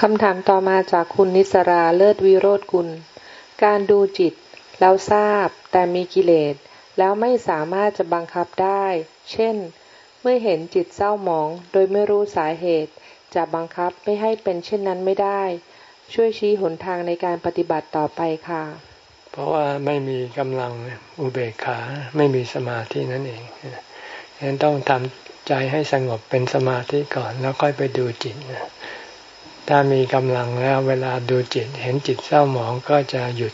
คำถามต่อมาจากคุณนิสราเลิศวิโรธกุล การดูจิตแล้วทราบแต่มีกิเลส แล้วไม่สามารถจะบังคับได้ เช่น เมื่อเห็นจิตเศร้าหมอง โดยไม่รู้สาเหตุ จะบังคับไม่ให้เป็นเช่นนั้นไม่ได้ ช่วยชี้หนทางในการปฏิบัติต่อไปค่ะ เพราะว่าไม่มีกำลังอุเบกขาไม่มีสมาธินั่นเองฉะนั้นต้องทำใจให้สงบเป็นสมาธิก่อนแล้วค่อยไปดูจิตถ้ามีกำลังแล้วเวลาดูจิต เห็นจิตเศร้าหมองก็จะหยุด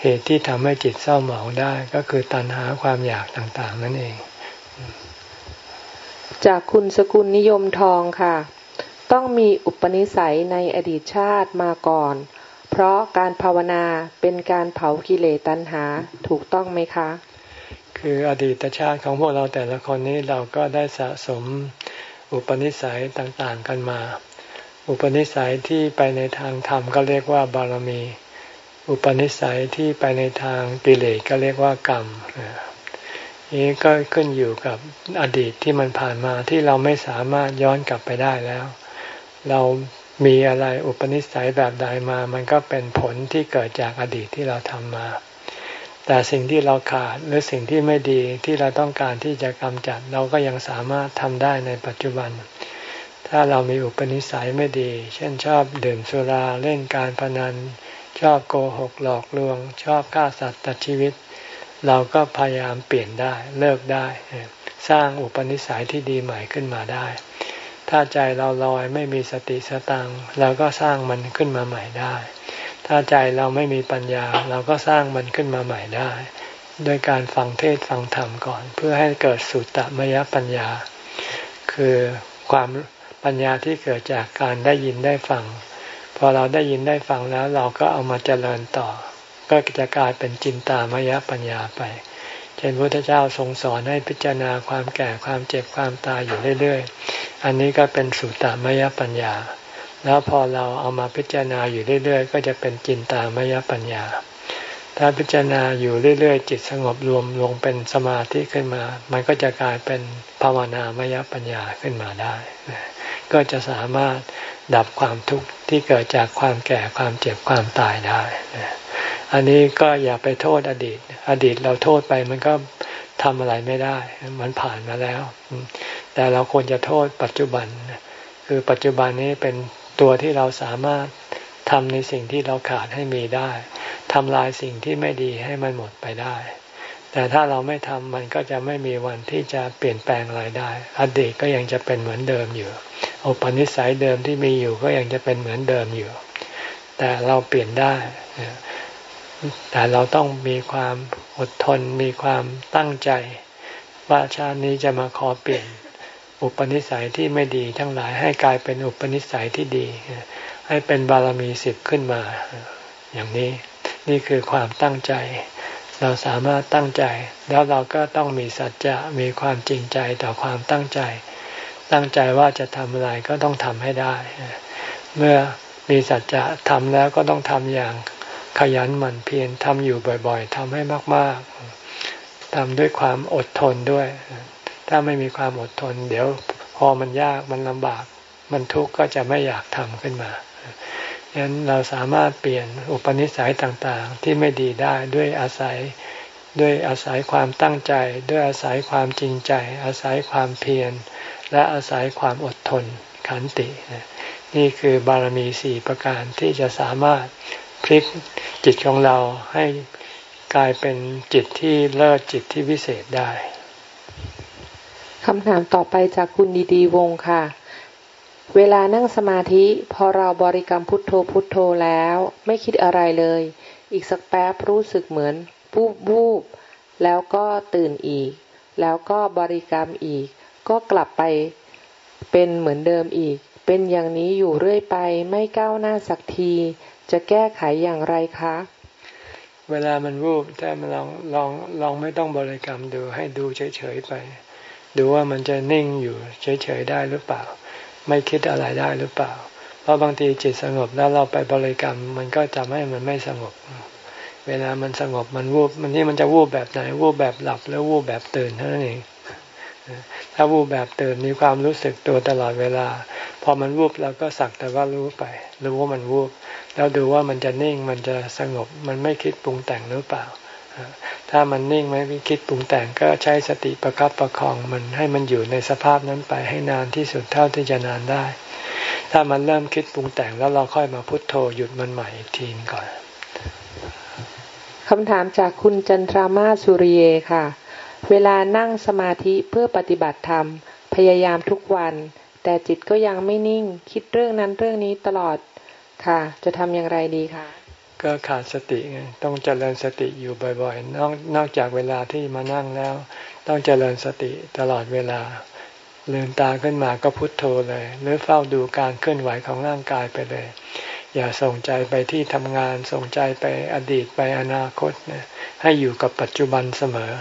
เหตุที่ทำให้จิตเศร้าหมองได้ ก็คือตัณหาความอยากต่างๆ นั่นเอง จากคุณสกุลนิยมทองค่ะ ต้องมีอุปนิสัยในอดีตชาติมาก่อน เพราะการภาวนาเป็นการเผากิเลสตัณหาถูกต้องไหมคะ คืออดีตชาติของพวกเราแต่ละคนนี้เราก็ได้สะสมอุปนิสัยต่างๆกันมา อุปนิสัยที่ไปในทางธรรมก็เรียกว่าบารมี อุปนิสัยที่ไปในทางกิเลสก็เรียกว่ากรรม นี้ก็ขึ้นอยู่กับอดีตที่มันผ่านมาที่เราไม่สามารถย้อนกลับไปได้แล้ว เรามีอะไรอุปนิสัยแบบใดมา มันก็เป็นผลที่เกิดจากอดีตที่เราทำมา แต่สิ่งที่เราขาดหรือสิ่งที่ไม่ดีที่เราต้องการที่จะกำจัด เราก็ยังสามารถทำได้ในปัจจุบัน ถ้าเรามีอุปนิสัยไม่ดี เช่นชอบดื่มสุราเล่นการพนัน ชอบโกหกหลอกลวง ชอบฆ่าสัตว์ตัดชีวิต เราก็พยายามเปลี่ยนได้เลิกได้ สร้างอุปนิสัยที่ดีใหม่ขึ้นมาได้ ถ้าใจเราลอยไม่มีสติสตังเราก็สร้างมันขึ้นมาใหม่ได้ ถ้าใจเราไม่มีปัญญา เราก็สร้างมันขึ้นมาใหม่ได้ โดยการฟังเทศฟังธรรมก่อน เพื่อให้เกิดสุตตมยปัญญา คือความปัญญาที่เกิดจากการได้ยินได้ฟังพอเราได้ยินได้ฟังแล้วเราก็เอามาเจริญต่อ ก็จะกลายเป็นจินตามยปัญญาไป เช่นพระพุทธเจ้าทรงสอนให้พิจารณาความแก่ความเจ็บความตายอยู่เรื่อยๆ อันนี้ก็เป็นสุตตามยปัญญา แล้วพอเราเอามาพิจารณาอยู่เรื่อยๆ ก็จะเป็นจินตามยปัญญา ถ้าพิจารณาอยู่เรื่อยๆ จิตสงบรวมลงเป็นสมาธิขึ้นมา มันก็จะกลายเป็นภาวนามยปัญญาขึ้นมาได้ ก็จะสามารถดับความทุกข์ที่เกิดจากความแก่ความเจ็บความตายได้ อันนี้ก็อย่าไปโทษอดีต อดีตเราโทษไปมันก็ทำอะไรไม่ได้ มันผ่านมาแล้ว แต่เราควรจะโทษปัจจุบัน คือปัจจุบันนี้เป็นตัวที่เราสามารถทำในสิ่งที่เราขาดให้มีได้ทำลายสิ่งที่ไม่ดีให้มันหมดไปได้ แต่ถ้าเราไม่ทำมันก็จะไม่มีวันที่จะเปลี่ยนแปลงอะไรได้ อดีตก็ยังจะเป็นเหมือนเดิมอยู่อุปนิสัยเดิมที่มีอยู่ก็ยังจะเป็นเหมือนเดิมอยู่ แต่เราเปลี่ยนได้ แต่เราต้องมีความอดทนมีความตั้งใจ ว่าชาตินี้จะมาขอเปลี่ยนอุปนิสัยที่ไม่ดีทั้งหลายให้กลายเป็นอุปนิสัยที่ดี ให้เป็นบารมีสิบขึ้นมา อย่างนี้นี่คือความตั้งใจ เราสามารถตั้งใจ แล้วเราก็ต้องมีสัจจะมีความจริงใจต่อความตั้งใจ ตั้งใจว่าจะทำอะไรก็ต้องทำให้ได้ เมื่อมีสัจจะทำแล้วก็ต้องทำอย่าง ขยันหมั่นเพียรทำอยู่บ่อย ๆทำให้มาก ๆทำด้วยความอดทนด้วย ถ้าไม่มีความอดทน เดี๋ยวพอมันยากมันลำบาก มันทุกข์ก็จะไม่อยากทำขึ้นมาฉะนั้นเราสามารถเปลี่ยนอุปนิสัยต่างๆ ที่ไม่ดีได้ด้วยอาศัยด้วยอาศัยความตั้งใจ ด้วยอาศัยความจริงใจ อาศัยความเพียรและอาศัยความอดทนขันติ นี่คือบารมีสี่ประการที่จะสามารถ พลิกจิตของเราให้กลายเป็นจิตที่เลิศจิตที่วิเศษได้คำถามต่อไปจากคุณดีดีวงค่ะ เวลานั่งสมาธิพอเราบริกรรมพุทโธพุทโธแล้ว ไม่คิดอะไรเลย อีกสักแป๊บรู้สึกเหมือนบูบบูบแล้วก็ตื่นอีก แล้วก็บริกรรมอีก ก็กลับไปเป็นเหมือนเดิมอีก เป็นอย่างนี้อยู่เรื่อยไปไม่ก้าวหน้าสักที จะแก้ไขอย่างไรคะ เวลามันวูบแต่มันลองลองลองไม่ต้องบริกรรมดูให้ดูเฉยๆไป ดูว่ามันจะนิ่งอยู่เฉยๆได้หรือเปล่า ไม่คิดอะไรได้หรือเปล่า เพราะบางทีจิตสงบแล้วเราไปบริกรรม มันก็จะให้มันไม่สงบ เวลามันสงบมันวูบมันนี่มันจะวูบแบบไหนวูบแบบหลับแล้ววูบแบบตื่นเท่านั้นเอง ถ้าวูบแบบตื่นมีความรู้สึกตัวตลอดเวลา พอมันวูบเราก็สักแต่ว่ารู้ไป รู้ว่ามันวูบ แล้วดูว่ามันจะนิ่งมันจะสงบ มันไม่คิดปรุงแต่งหรือเปล่า ถ้ามันนิ่งไม่คิดปรุงแต่งก็ใช้สติประครับประคองมันให้มันอยู่ในสภาพนั้นไปให้นานที่สุดเท่าที่จะนานได้ ถ้ามันเริ่มคิดปรุงแต่งแล้วเราค่อยมาพุโทโธหยุดมันใหม่อีกทีก่อนคำถามจากคุณจันทรามาสุริเยค่ะ เวลานั่งสมาธิเพื่อปฏิบัติธรรม พยายามทุกวัน แต่จิตก็ยังไม่นิ่ง คิดเรื่องนั้นเรื่องนี้ตลอดค่ะ จะทำอย่างไรดีคะก็ขาดสติไงต้องเจริญสติอยู่บ่อยๆนอกนอกจากเวลาที่มานั่งแล้ว ต้องเจริญสติตลอดเวลาลืมตาขึ้นมาก็พุทโธเลย หรือเฝ้าดูการเคลื่อนไหวของร่างกายไปเลย อย่าส่งใจไปที่ทำงานส่งใจไปอดีตไปอนาคตนะให้อยู่กับปัจจุบันเสมอ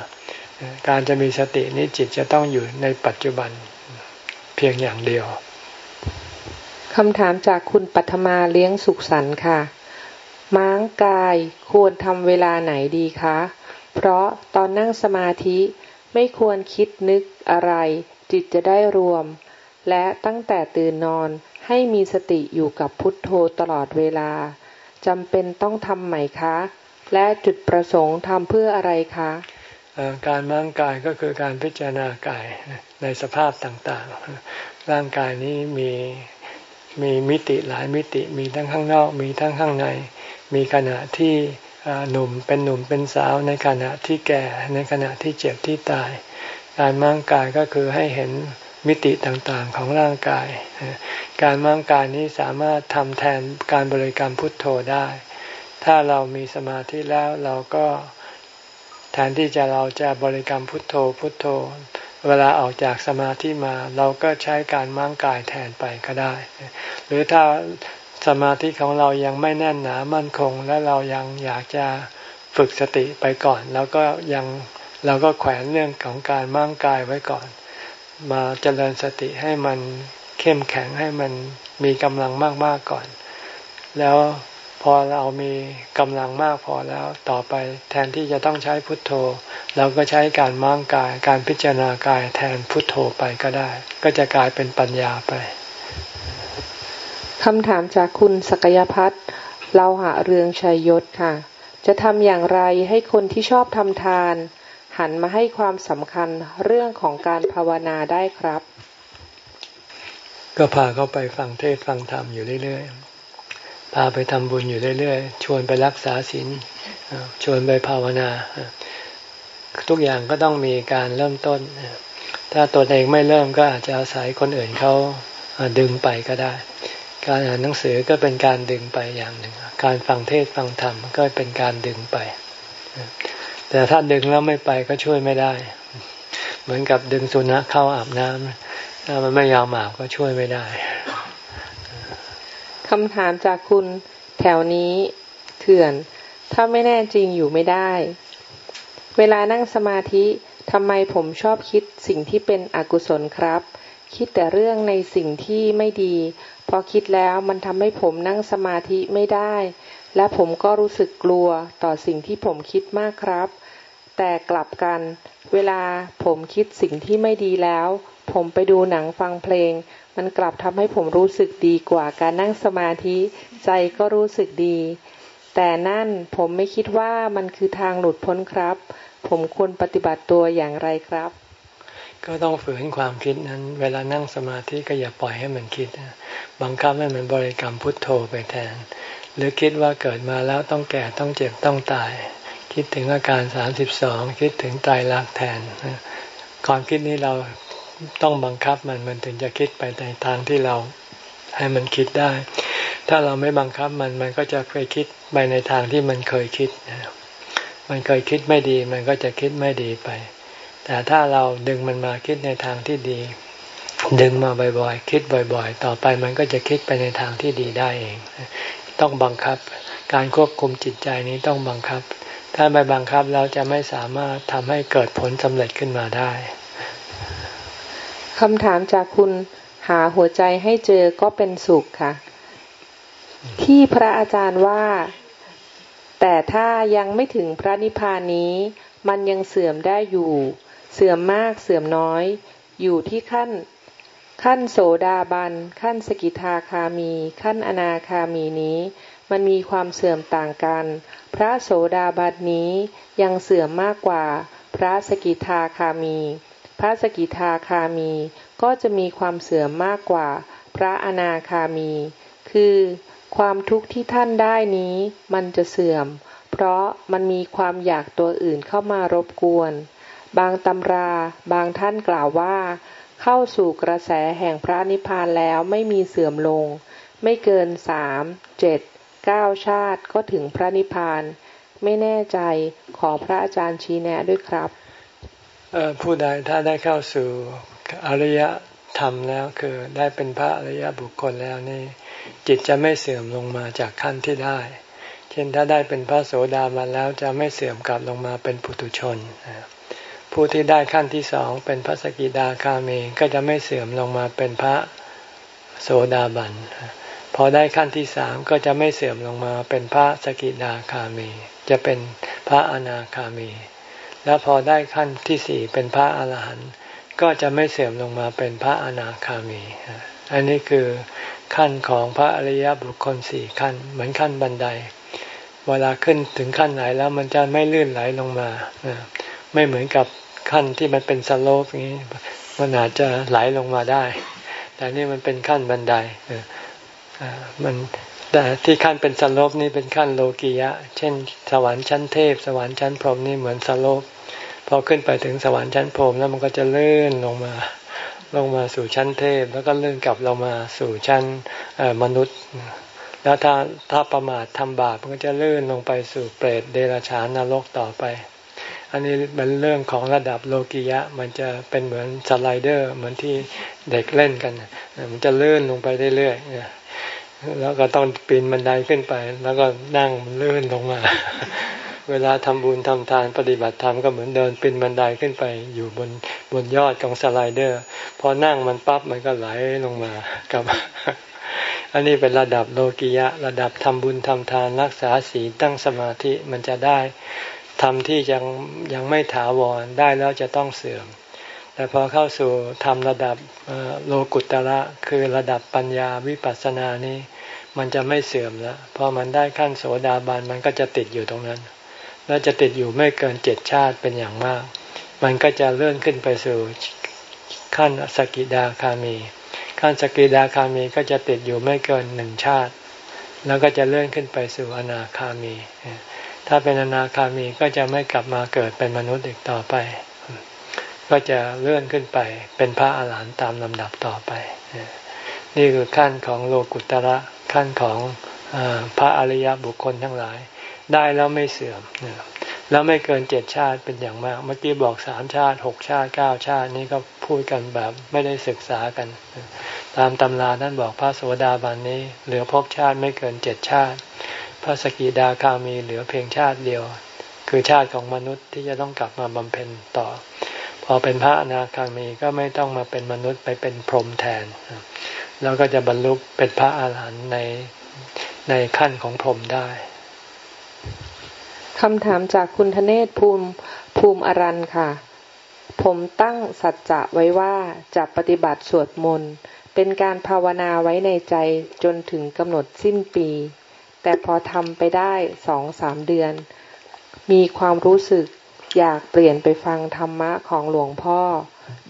การจะมีสตินี้จิตจะต้องอยู่ในปัจจุบันเพียงอย่างเดียวคำถามจากคุณปัทมาเลี้ยงสุขสันต์ค่ะ ม้างกายควรทำเวลาไหนดีคะ เพราะตอนนั่งสมาธิไม่ควรคิดนึกอะไร จิตจะได้รวม และตั้งแต่ตื่นนอนให้มีสติอยู่กับพุทโธตลอดเวลาจำเป็นต้องทำไหมคะ และจุดประสงค์ทำเพื่ออะไรคะ การม้างกายก็คือการพิจารณากายในสภาพต่างๆ ร่างกายนี้มีมีมิติหลายมิติมีทั้งข้างนอก มีทั้งข้างใน มีขณะที่หนุ่มเป็นหนุ่มเป็นสาวในขณะที่แก่ในขณะที่เจ็บที่ตาย การมั่งกายก็คือให้เห็นมิติต่างๆของร่างกาย การมั่งกายนี้สามารถทำแทนการบริกรรมพุทโธได้ ถ้าเรามีสมาธิแล้วเราก็ แทนที่จะเราจะบริกรรมพุทโธพุทโธ เวลาออกจากสมาธิมาเราก็ใช้การมั่งกายแทนไปก็ได้ หรือถ้าสมาธิของเรายังไม่แน่นหนามั่นคง และเรายังอยากจะฝึกสติไปก่อน แล้วก็ยังเราก็แขวนเรื่องของการมั่งกายไว้ก่อน มาเจริญสติให้มันเข้มแข็งให้มันมีกำลังมากๆก่อน แล้ว อเรามีกำลังมากพอแล้วต่อไปแทนที่จะต้องใช้พุทโธ เราก็ใช้การมั่งกาย การพิจารณากายแทนพุทโธไปก็ได้ ก็จะกลายเป็นปัญญาไปคำถามจากคุณศักยพัฒน์เราหาเรืองชัยยศค่ะ จะทำอย่างไรให้คนที่ชอบทำทาน หันมาให้ความสำคัญเรื่องของการภาวนาได้ครับ ก็พาเขาไปฟังเทศฟังธรรมอยู่เรื่อยๆ พาไปทำบุญอยู่เรื่อยๆ ชวนไปรักษาศีลชวนไปภาวนา ทุกอย่างก็ต้องมีการเริ่มต้น ถ้าตัวเองไม่เริ่มก็อาจจะอาศัยคนอื่นเขาดึงไปก็ได้ การอ่านหนังสือก็เป็นการดึงไปอย่างหนึ่ง การฟังเทศฟังธรรมก็เป็นการดึงไป แต่ถ้าดึงแล้วไม่ไปก็ช่วยไม่ได้ เหมือนกับดึงสุนัขเข้าอาบน้ำถ้ามันไม่ยอมอาบก็ช่วยไม่ได้ คำถามจากคุณแถวนี้เถื่อน ถ้าไม่แน่จริงอยู่ไม่ได้ เวลานั่งสมาธิทำไมผมชอบคิดสิ่งที่เป็นอกุศลครับ คิดแต่เรื่องในสิ่งที่ไม่ดี พอคิดแล้วมันทำให้ผมนั่งสมาธิไม่ได้ และผมก็รู้สึกกลัวต่อสิ่งที่ผมคิดมากครับ แต่กลับกัน เวลาผมคิดสิ่งที่ไม่ดีแล้ว ผมไปดูหนังฟังเพลง มันกลับทำให้ผมรู้สึกดีกว่าการนั่งสมาธิ ใจก็รู้สึกดี แต่นั่นผมไม่คิดว่ามันคือทางหลุดพ้นครับ ผมควรปฏิบัติตัวอย่างไรครับ ก็ต้องฝืนความคิดนั้น เวลานั่งสมาธิก็อย่าปล่อยให้มันคิดบังคับให้มันบริกรรมพุทโธไปแทน หรือคิดว่าเกิดมาแล้วต้องแก่ต้องเจ็บต้องตาย คิดถึงอาการสามสิบสองคิดถึงตายรักแทนความคิดนี้เรา ต้องบังคับมันมันถึงจะคิดไปในทางที่เราให้มันคิดได้ ถ้าเราไม่บังคับมันมันก็จะไปคิดไปในทางที่มันเคยคิดนะมันเคยคิดไม่ดี มันก็จะคิดไม่ดีไป แต่ถ้าเราดึงมันมาคิดในทางที่ดี ดึงมาบ่อยๆ คิดบ่อย ๆ ต่อไปมันก็จะคิดไปในทางที่ดีได้เอง ต้องบังคับ การควบคุมจิตใจนี้ต้องบังคับ ถ้าไม่บังคับเราจะไม่สามารถทำให้เกิดผลสำเร็จขึ้นมาได้ คำถามจากคุณหาหัวใจให้เจอก็เป็นสุขค่ะ ที่พระอาจารย์ว่า แต่ถ้ายังไม่ถึงพระนิพพานนี้ มันยังเสื่อมได้อยู่ เสื่อมมากเสื่อมน้อย อยู่ที่ขั้น ขั้นโสดาบัน ขั้นสกิทาคามี ขั้นอนาคามีนี้ มันมีความเสื่อมต่างกัน พระโสดาบันนี้ยังเสื่อมมากกว่า พระสกิทาคามี พระสกิทาคามีก็จะมีความเสื่อมมากกว่า พระอนาคามี คือ ความทุกข์ที่ท่านได้นี้ มันจะเสื่อม เพราะมันมีความอยากตัวอื่นเข้ามารบกวน บางตำราบางท่านกล่าวว่า เข้าสู่กระแสแห่งพระนิพพานแล้วไม่มีเสื่อมลง ไม่เกินสามเจ็ดเก้าชาติก็ถึงพระนิพพาน ไม่แน่ใจขอพระอาจารย์ชี้แนะด้วยครับ ผู้ใดถ้าได้เข้าสู่อริยธรรมแล้วคือได้เป็นพระอริยบุคคลแล้วนี่ จิตจะไม่เสื่อมลงมาจากขั้นที่ได้ เช่นถ้าได้เป็นพระโสดามาแล้วจะไม่เสื่อมกลับลงมาเป็นปุถุชน ผู้ที่ได้ขั้นที่สองเป็นพระสกิดาคามีก็จะไม่เสื่อมลงมาเป็นพระโสดาบันพอได้ขั้นที่สามก็จะไม่เสื่อมลงมาเป็นพระสกิดาคามี จะเป็นพระอนาคามี แล้วพอได้ขั้นที่สี่เป็นพระอรหันต์ก็จะไม่เสื่อมลงมาเป็นพระอนาคามี อันนี้คือขั้นของพระอริยบุคคลสี่ขั้น เหมือนขั้นบันได เวลาขึ้นถึงขั้นไหนแล้วมันจะไม่ลื่นไหลลงมา ไม่เหมือนกับขั้นที่มันเป็นสโลปนี้มันอาจจะไหลลงมาได้ แต่นี่มันเป็นขั้นบันไดมันแต่ที่ขั้นเป็น slope นี่เป็นขั้นโลกียะ เช่น สวรรค์ชั้นเทพ สวรรค์ชั้นพรหมนี่เหมือน slope พอขึ้นไปถึงสวรรค์ชั้นพรหมแล้วมันก็จะเลื่อนลงมา ลงมาสู่ชั้นเทพ แล้วก็เลื่อนกลับลงมาสู่ชั้นมนุษย์ แล้วถ้าถ้าประมาททำบาปมันก็จะเลื่อนลงไปสู่เปรตเดรัจฉานนรกต่อไป อันนี้เป็นเรื่องของระดับโลกิยะ มันจะเป็นเหมือน slider เหมือนที่เด็กเล่นกัน มันจะเลื่อนลงไปเรื่อยๆ แล้วก็ต้องปีนบันไดขึ้นไป แล้วก็นั่งเลื่อนลงมา เวลาทำบุญทำทานปฏิบัติธรรมก็เหมือนเดินปีนบันไดขึ้นไป อยู่บนบนยอดของสไลเดอร์ พอนั่งมันปั๊บมันก็ไหลลงมากับ อันนี้เป็นระดับโลกิยะ ระดับทำบุญทำทานรักษาศีลตั้งสมาธิมันจะได้ทำที่ยังยังไม่ถาวรได้แล้วจะต้องเสื่อมแต่พอเข้าสู่ทำระดับโลกุตระคือระดับปัญญาวิปัสสนานี้ มันจะไม่เสื่อมแล้วพอมันได้ขั้นโสดาบันมันก็จะติดอยู่ตรงนั้น แล้วจะติดอยู่ไม่เกินเจ็ดชาติเป็นอย่างมาก มันก็จะเลื่อนขึ้นไปสู่ขั้นสกิดาคามี ขั้นสกิดาคามีก็จะติดอยู่ไม่เกินหนึ่งชาติ แล้วก็จะเลื่อนขึ้นไปสู่อนาคามี ถ้าเป็นอนาคามีก็จะไม่กลับมาเกิดเป็นมนุษย์อีกต่อไป ก็จะเลื่อนขึ้นไปเป็นพระอาหารหันต์ตามลำดับต่อไป นี่คือขั้นของโลกุตระขั้นของอพระอริยบุคคลทั้งหลาย ได้แล้วไม่เสื่อมแล้วไม่เกินเจ็ดชาติเป็นอย่างมาก เมื่อกี้บอกสามชาติหกชาติเก้าชาติ นี่ก็พูดกันแบบไม่ได้ศึกษากัน ตามตำราท่านบอกพระโสดาบันนี้ เหลือภพชาติไม่เกินเจ็ดชาติ พระสกิดาคามีเหลือเพียงชาติเดียว คือชาติของมนุษย์ที่จะต้องกลับมาบำเพ็ญต่อ พอเป็นพระอนาคามีก็ไม่ต้องมาเป็นมนุษย์ไปเป็นพรหมแทน แล้วก็จะบรรลุเป็นพระอาหารหันต์ในในขั้นของพรหมได้คำถามจากคุณธเนศภูมิภูมิอรันค่ะ ผมตั้งสัจจะไว้ว่าจะปฏิบัติสวดมนต์เป็นการภาวนาไว้ในใจจนถึงกำหนดสิ้นปี แต่พอทำไปได้สองสามเดือน มีความรู้สึกอยากเปลี่ยนไปฟังธรรมะของหลวงพ่อ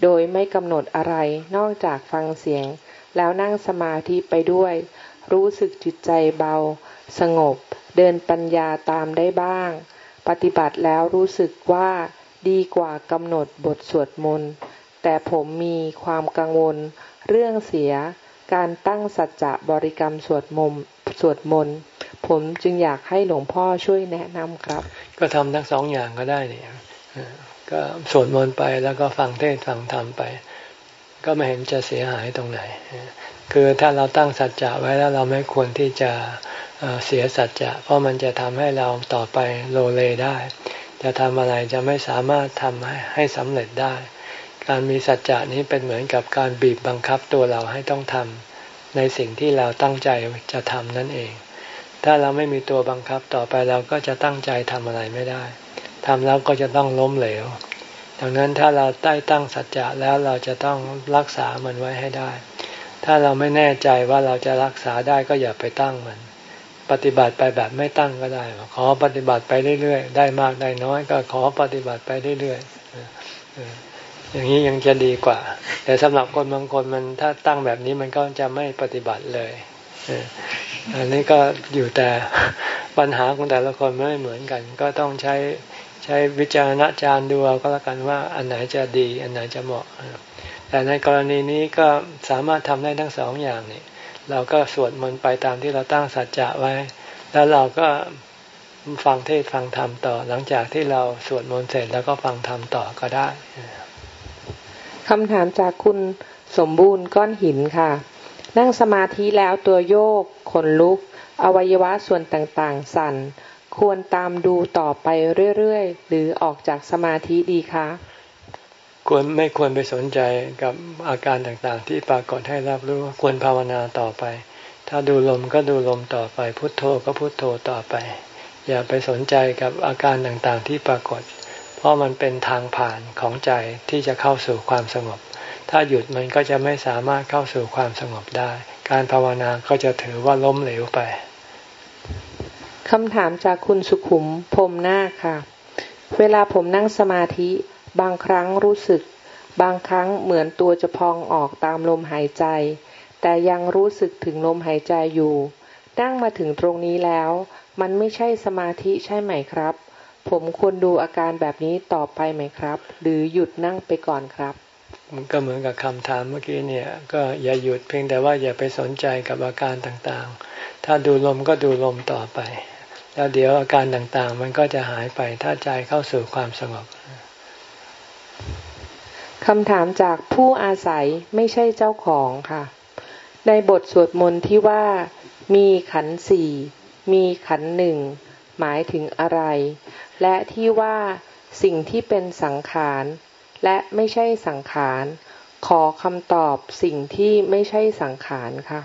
โดยไม่กำหนดอะไรนอกจากฟังเสียง แล้วนั่งสมาธิไปด้วย รู้สึกจิตใจเบา สงบ เดินปัญญาตามได้บ้าง ปฏิบัติแล้วรู้สึกว่าดีกว่ากำหนดบทสวดมนต์ แต่ผมมีความกังวล เรื่องเสีย การตั้งสัจจะบริกรรมสวดมนต์สวดมนต์ ผมจึงอยากให้หลวงพ่อช่วยแนะนำครับ ก็ทำทั้งสองอย่างก็ได้นี่ก็สวดมนต์ไปแล้วก็ฟังเทศฟังธรรมไป ก็ไม่เห็นจะเสียหายตรงไหน คือถ้าเราตั้งสัจจะไว้แล้วเราไม่ควรที่จะเสียสัจจะ เพราะมันจะทำให้เราต่อไปโลเลได้ จะทำอะไรจะไม่สามารถทำให้ให้สำเร็จได้ การมีสัจจะนี้เป็นเหมือนกับการบีบบังคับตัวเราให้ต้องทำในสิ่งที่เราตั้งใจจะทำนั่นเอง ถ้าเราไม่มีตัวบังคับต่อไปเราก็จะตั้งใจทำอะไรไม่ได้ทำแล้วก็จะต้องล้มเหลว ดังนั้นถ้าเราได้ตั้งสัจจะแล้วเราจะต้องรักษามันไว้ให้ได้ ถ้าเราไม่แน่ใจว่าเราจะรักษาได้ก็อย่าไปตั้งมัน ปฏิบัติไปแบบไม่ตั้งก็ได้ ขอปฏิบัติไปเรื่อยๆ ได้มากได้น้อยก็ขอปฏิบัติไปเรื่อยๆ อย่างนี้ยังจะดีกว่า แต่สำหรับคนบางคนมันถ้าตั้งแบบนี้มันก็จะไม่ปฏิบัติเลยอันนี้ก็อยู่แต่ปัญหาของแต่ละคนไม่เหมือนกัน ก็ต้องใช้ ใช้วิจารณญาณดูเอาก็แล้วกันว่าอันไหนจะดี อันไหนจะเหมาะ แต่ในกรณีนี้ก็สามารถทำได้ทั้งสองอย่างนี่เราก็สวดมนต์ไปตามที่เราตั้งสัจจะไว้ แล้วเราก็ฟังเทศฟังธรรมต่อ หลังจากที่เราสวดมนต์เสร็จแล้วก็ฟังธรรมต่อก็ได้คำถามจากคุณสมบูรณ์ก้อนหินค่ะ นั่งสมาธิแล้วตัวโยกขนลุก อวัยวะส่วนต่างๆ สั่น ควรตามดูต่อไปเรื่อยๆ หรือออกจากสมาธิดีคะควรไม่ควรไปสนใจกับอาการต่างๆ ที่ปรากฏให้รับรู้ควรภาวนาต่อไป ถ้าดูลมก็ดูลมต่อไป พุทโธก็พุทโธต่อไป อย่าไปสนใจกับอาการต่างๆ ที่ปรากฏ เพราะมันเป็นทางผ่านของใจที่จะเข้าสู่ความสงบ ถ้าหยุดมันก็จะไม่สามารถเข้าสู่ความสงบได้ การภาวนาก็จะถือว่าล้มเหลวไป คำถามจากคุณสุขุมพรมนาค่ะ เวลาผมนั่งสมาธิ บางครั้งรู้สึก บางครั้งเหมือนตัวจะพองออกตามลมหายใจ แต่ยังรู้สึกถึงลมหายใจอยู่ นั่งมาถึงตรงนี้แล้ว มันไม่ใช่สมาธิใช่ไหมครับ ผมควรดูอาการแบบนี้ต่อไปไหมครับ หรือหยุดนั่งไปก่อนครับ มันก็เหมือนกับคำถามเมื่อกี้เนี่ย ก็อย่าหยุดเพียงแต่ว่าอย่าไปสนใจกับอาการต่างๆ ถ้าดูลมก็ดูลมต่อไป แล้วเดี๋ยวอาการต่างๆ มันก็จะหายไปถ้าใจเข้าสู่ความสงบคำถามจากผู้อาศัยไม่ใช่เจ้าของค่ะ ในบทสวดมนต์ที่ว่า มีขันสี่มีขันหนึ่งหมายถึงอะไร และที่ว่าสิ่งที่เป็นสังขารและไม่ใช่สังขารขอคำตอบสิ่งที่ไม่ใช่สังขารค่ะ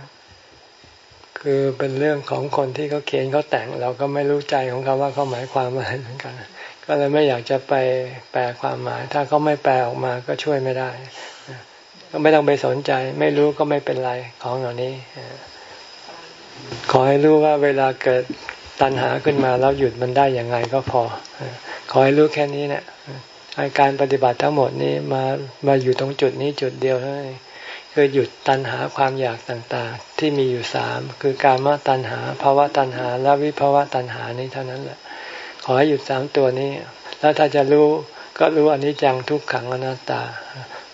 คือเป็นเรื่องของคนที่เขาเขียนเขาแต่ง เราก็ไม่รู้ใจของเขาว่าเขาหมายความอะไรเหมือนกัน ก็เลยไม่อยากจะไปแปลความหมาย ถ้าเขาไม่แปลออกมาก็ช่วยไม่ได้ ก็ไม่ต้องไปสนใจ ไม่รู้ก็ไม่เป็นไรของเหล่านี้ ขอให้รู้ว่าเวลาเกิดตัณหาขึ้นมาแล้วหยุดมันได้อย่างไงก็พอ ขอให้รู้แค่นี้เนะี่ยการปฏิบัติทั้งหมดนี้มามาอยู่ตรงจุดนี้จุดเดียวเท่านั้น คือหยุดตัณหาความอยากต่างๆ ที่มีอยู่สามคือการมาตัณหาภาวะตัณหาและวิภาวะตัณหานี้เท่านั้นแหละ ขอให้หยุดสามตัวนี้ แล้วถ้าจะรู้ก็รู้อันนี้จังทุกขังอนัตตา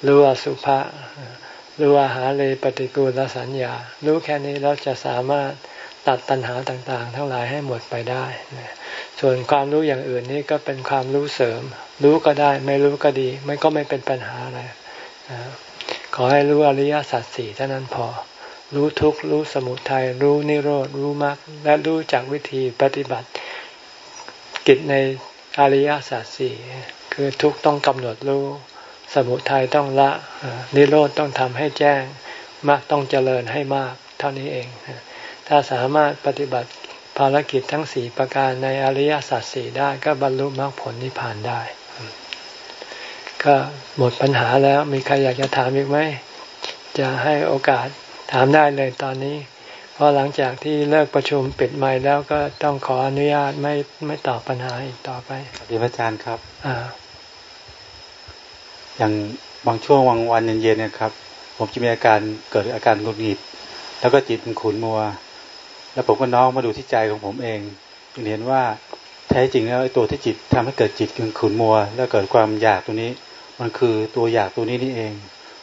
รู้อสุภะรู้อาหาเลยปฏิกูลสัญญา รู้แค่นี้แล้วจะสามารถตัดตัณหาต่างๆ ทั้งหลายให้หมดไปได้ ส่วนความรู้อย่างอื่นนี่ก็เป็นความรู้เสริม รู้ก็ได้ไม่รู้ก็ดี ไม่ก็ไม่เป็นปัญหาอะไร ขอให้รู้อริยสัจสี่เท่านั้นพอ รู้ทุกข์รู้สมุทัยรู้นิโรธรู้มรรคและรู้จากวิธีปฏิบัติ กิจในอริยสัจสี่คือทุกต้องกำหนดรู้ สมุทัยต้องละ นิโรธต้องทำให้แจ้งมากต้องเจริญให้มาก เท่านี้เอง ถ้าสามารถปฏิบัติภารกิจทั้งสี่ประการในอริยสัจสี่ได้ก็บรรลุมรรคผลนิพพานได้ ก็หมดปัญหาแล้ว มีใครอยากจะถามอีกไหม จะให้โอกาสถามได้เลยตอนนี้ เพราะหลังจากที่เลิกประชุมปิดไม้แล้วก็ต้องขออนุญาตไม่ไม่ตอบปัญหาอีกต่อไปสวัสดีพระอาจารย์ครับอ่าอย่างบางช่วงวันวันเย็นๆเนี่ยครับ ผมจะมีอาการเกิดอาการหงุดหงิด แล้วก็จิตมันขุนมัว แล้วผมก็น้องมาดูที่ใจของผมเองจึงเห็นว่าแท้จริงแล้วตัวที่จิตทำให้เกิดจิตขุนมัว แล้วเกิดความอยากตัวนี้ มันคือตัวอยากตัวนี้นี่เอง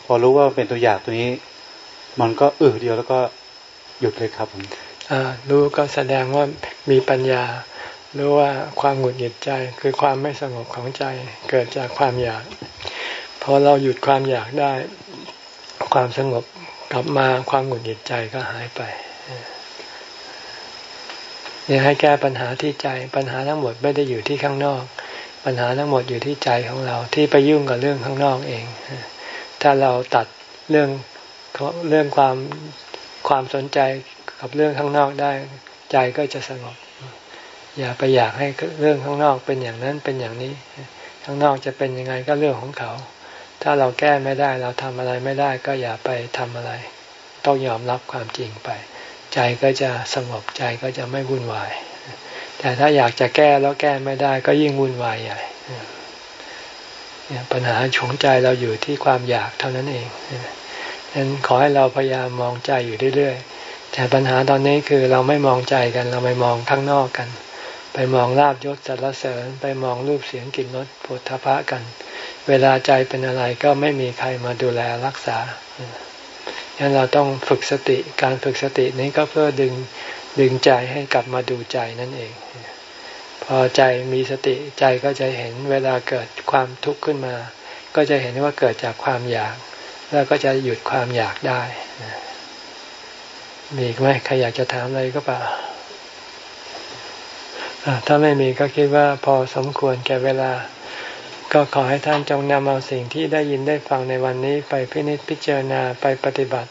พอรู้ว่าเป็นตัวอยากตัวนี้ มันก็เออเดียวแล้วก็หยุดเลยครับผมรู้ก็แสดงว่ามีปัญญารู้ว่าความหงุดหงิดใจคือความไม่สงบของใจเกิดจากความอยากพอเราหยุดความอยากได้ ความสงบกลับมาความหงุดหงิดใจก็หายไปเนี่ยให้แก้ปัญหาที่ใจปัญหาทั้งหมดไม่ได้อยู่ที่ข้างนอก ปัญหาทั้งหมดอยู่ที่ใจของเราที่ไปยุ่งกับเรื่องข้างนอกเอง ถ้าเราตัดเรื่องเรื่องความความสนใจกับเรื่องข้างนอกได้ ใจก็จะสงบ อย่าไปอยากให้เรื่องข้างนอกเป็นอย่างนั้นเป็นอย่างนี้ ข้างนอกจะเป็นยังไงก็เรื่องของเขา ถ้าเราแก้ไม่ได้เราทำอะไรไม่ได้ก็อย่าไปทำอะไร ต้องยอมรับความจริงไป ใจก็จะสงบใจก็จะไม่วุ่นวาย แต่ถ้าอยากจะแก้แล้วแก้ไม่ได้ก็ยิ่งวุ่นวายใหญ่ปัญหาของใจเราอยู่ที่ความอยากเท่านั้นเองฉะนั้นขอให้เราพยายามมองใจอยู่เรื่อยๆ แต่ปัญหาตอนนี้คือเราไม่มองใจกัน เราไปมองข้างนอกกัน ไปมองลาบยศสรรเสริญ ไปมองรูปเสียงกลิ่นรสผลทพะกัน เวลาใจเป็นอะไรก็ไม่มีใครมาดูแลรักษาฉะนั้นเราต้องฝึกสติ การฝึกสตินี้ก็เพื่อดึง ดึงใจให้กลับมาดูใจนั่นเอง พอใจมีสติใจก็จะเห็นเวลาเกิดความทุกข์ขึ้นมา ก็จะเห็นว่าเกิดจากความอยาก แล้วก็จะหยุดความอยากได้มีไหมใครอยากจะถามอะไรก็เปล่าถ้าไม่มีก็คิดว่าพอสมควรแก่เวลา ก็ขอให้ท่านจงนำเอาสิ่งที่ได้ยินได้ฟังในวันนี้ไปพินิจพิจารณาไปปฏิบัติ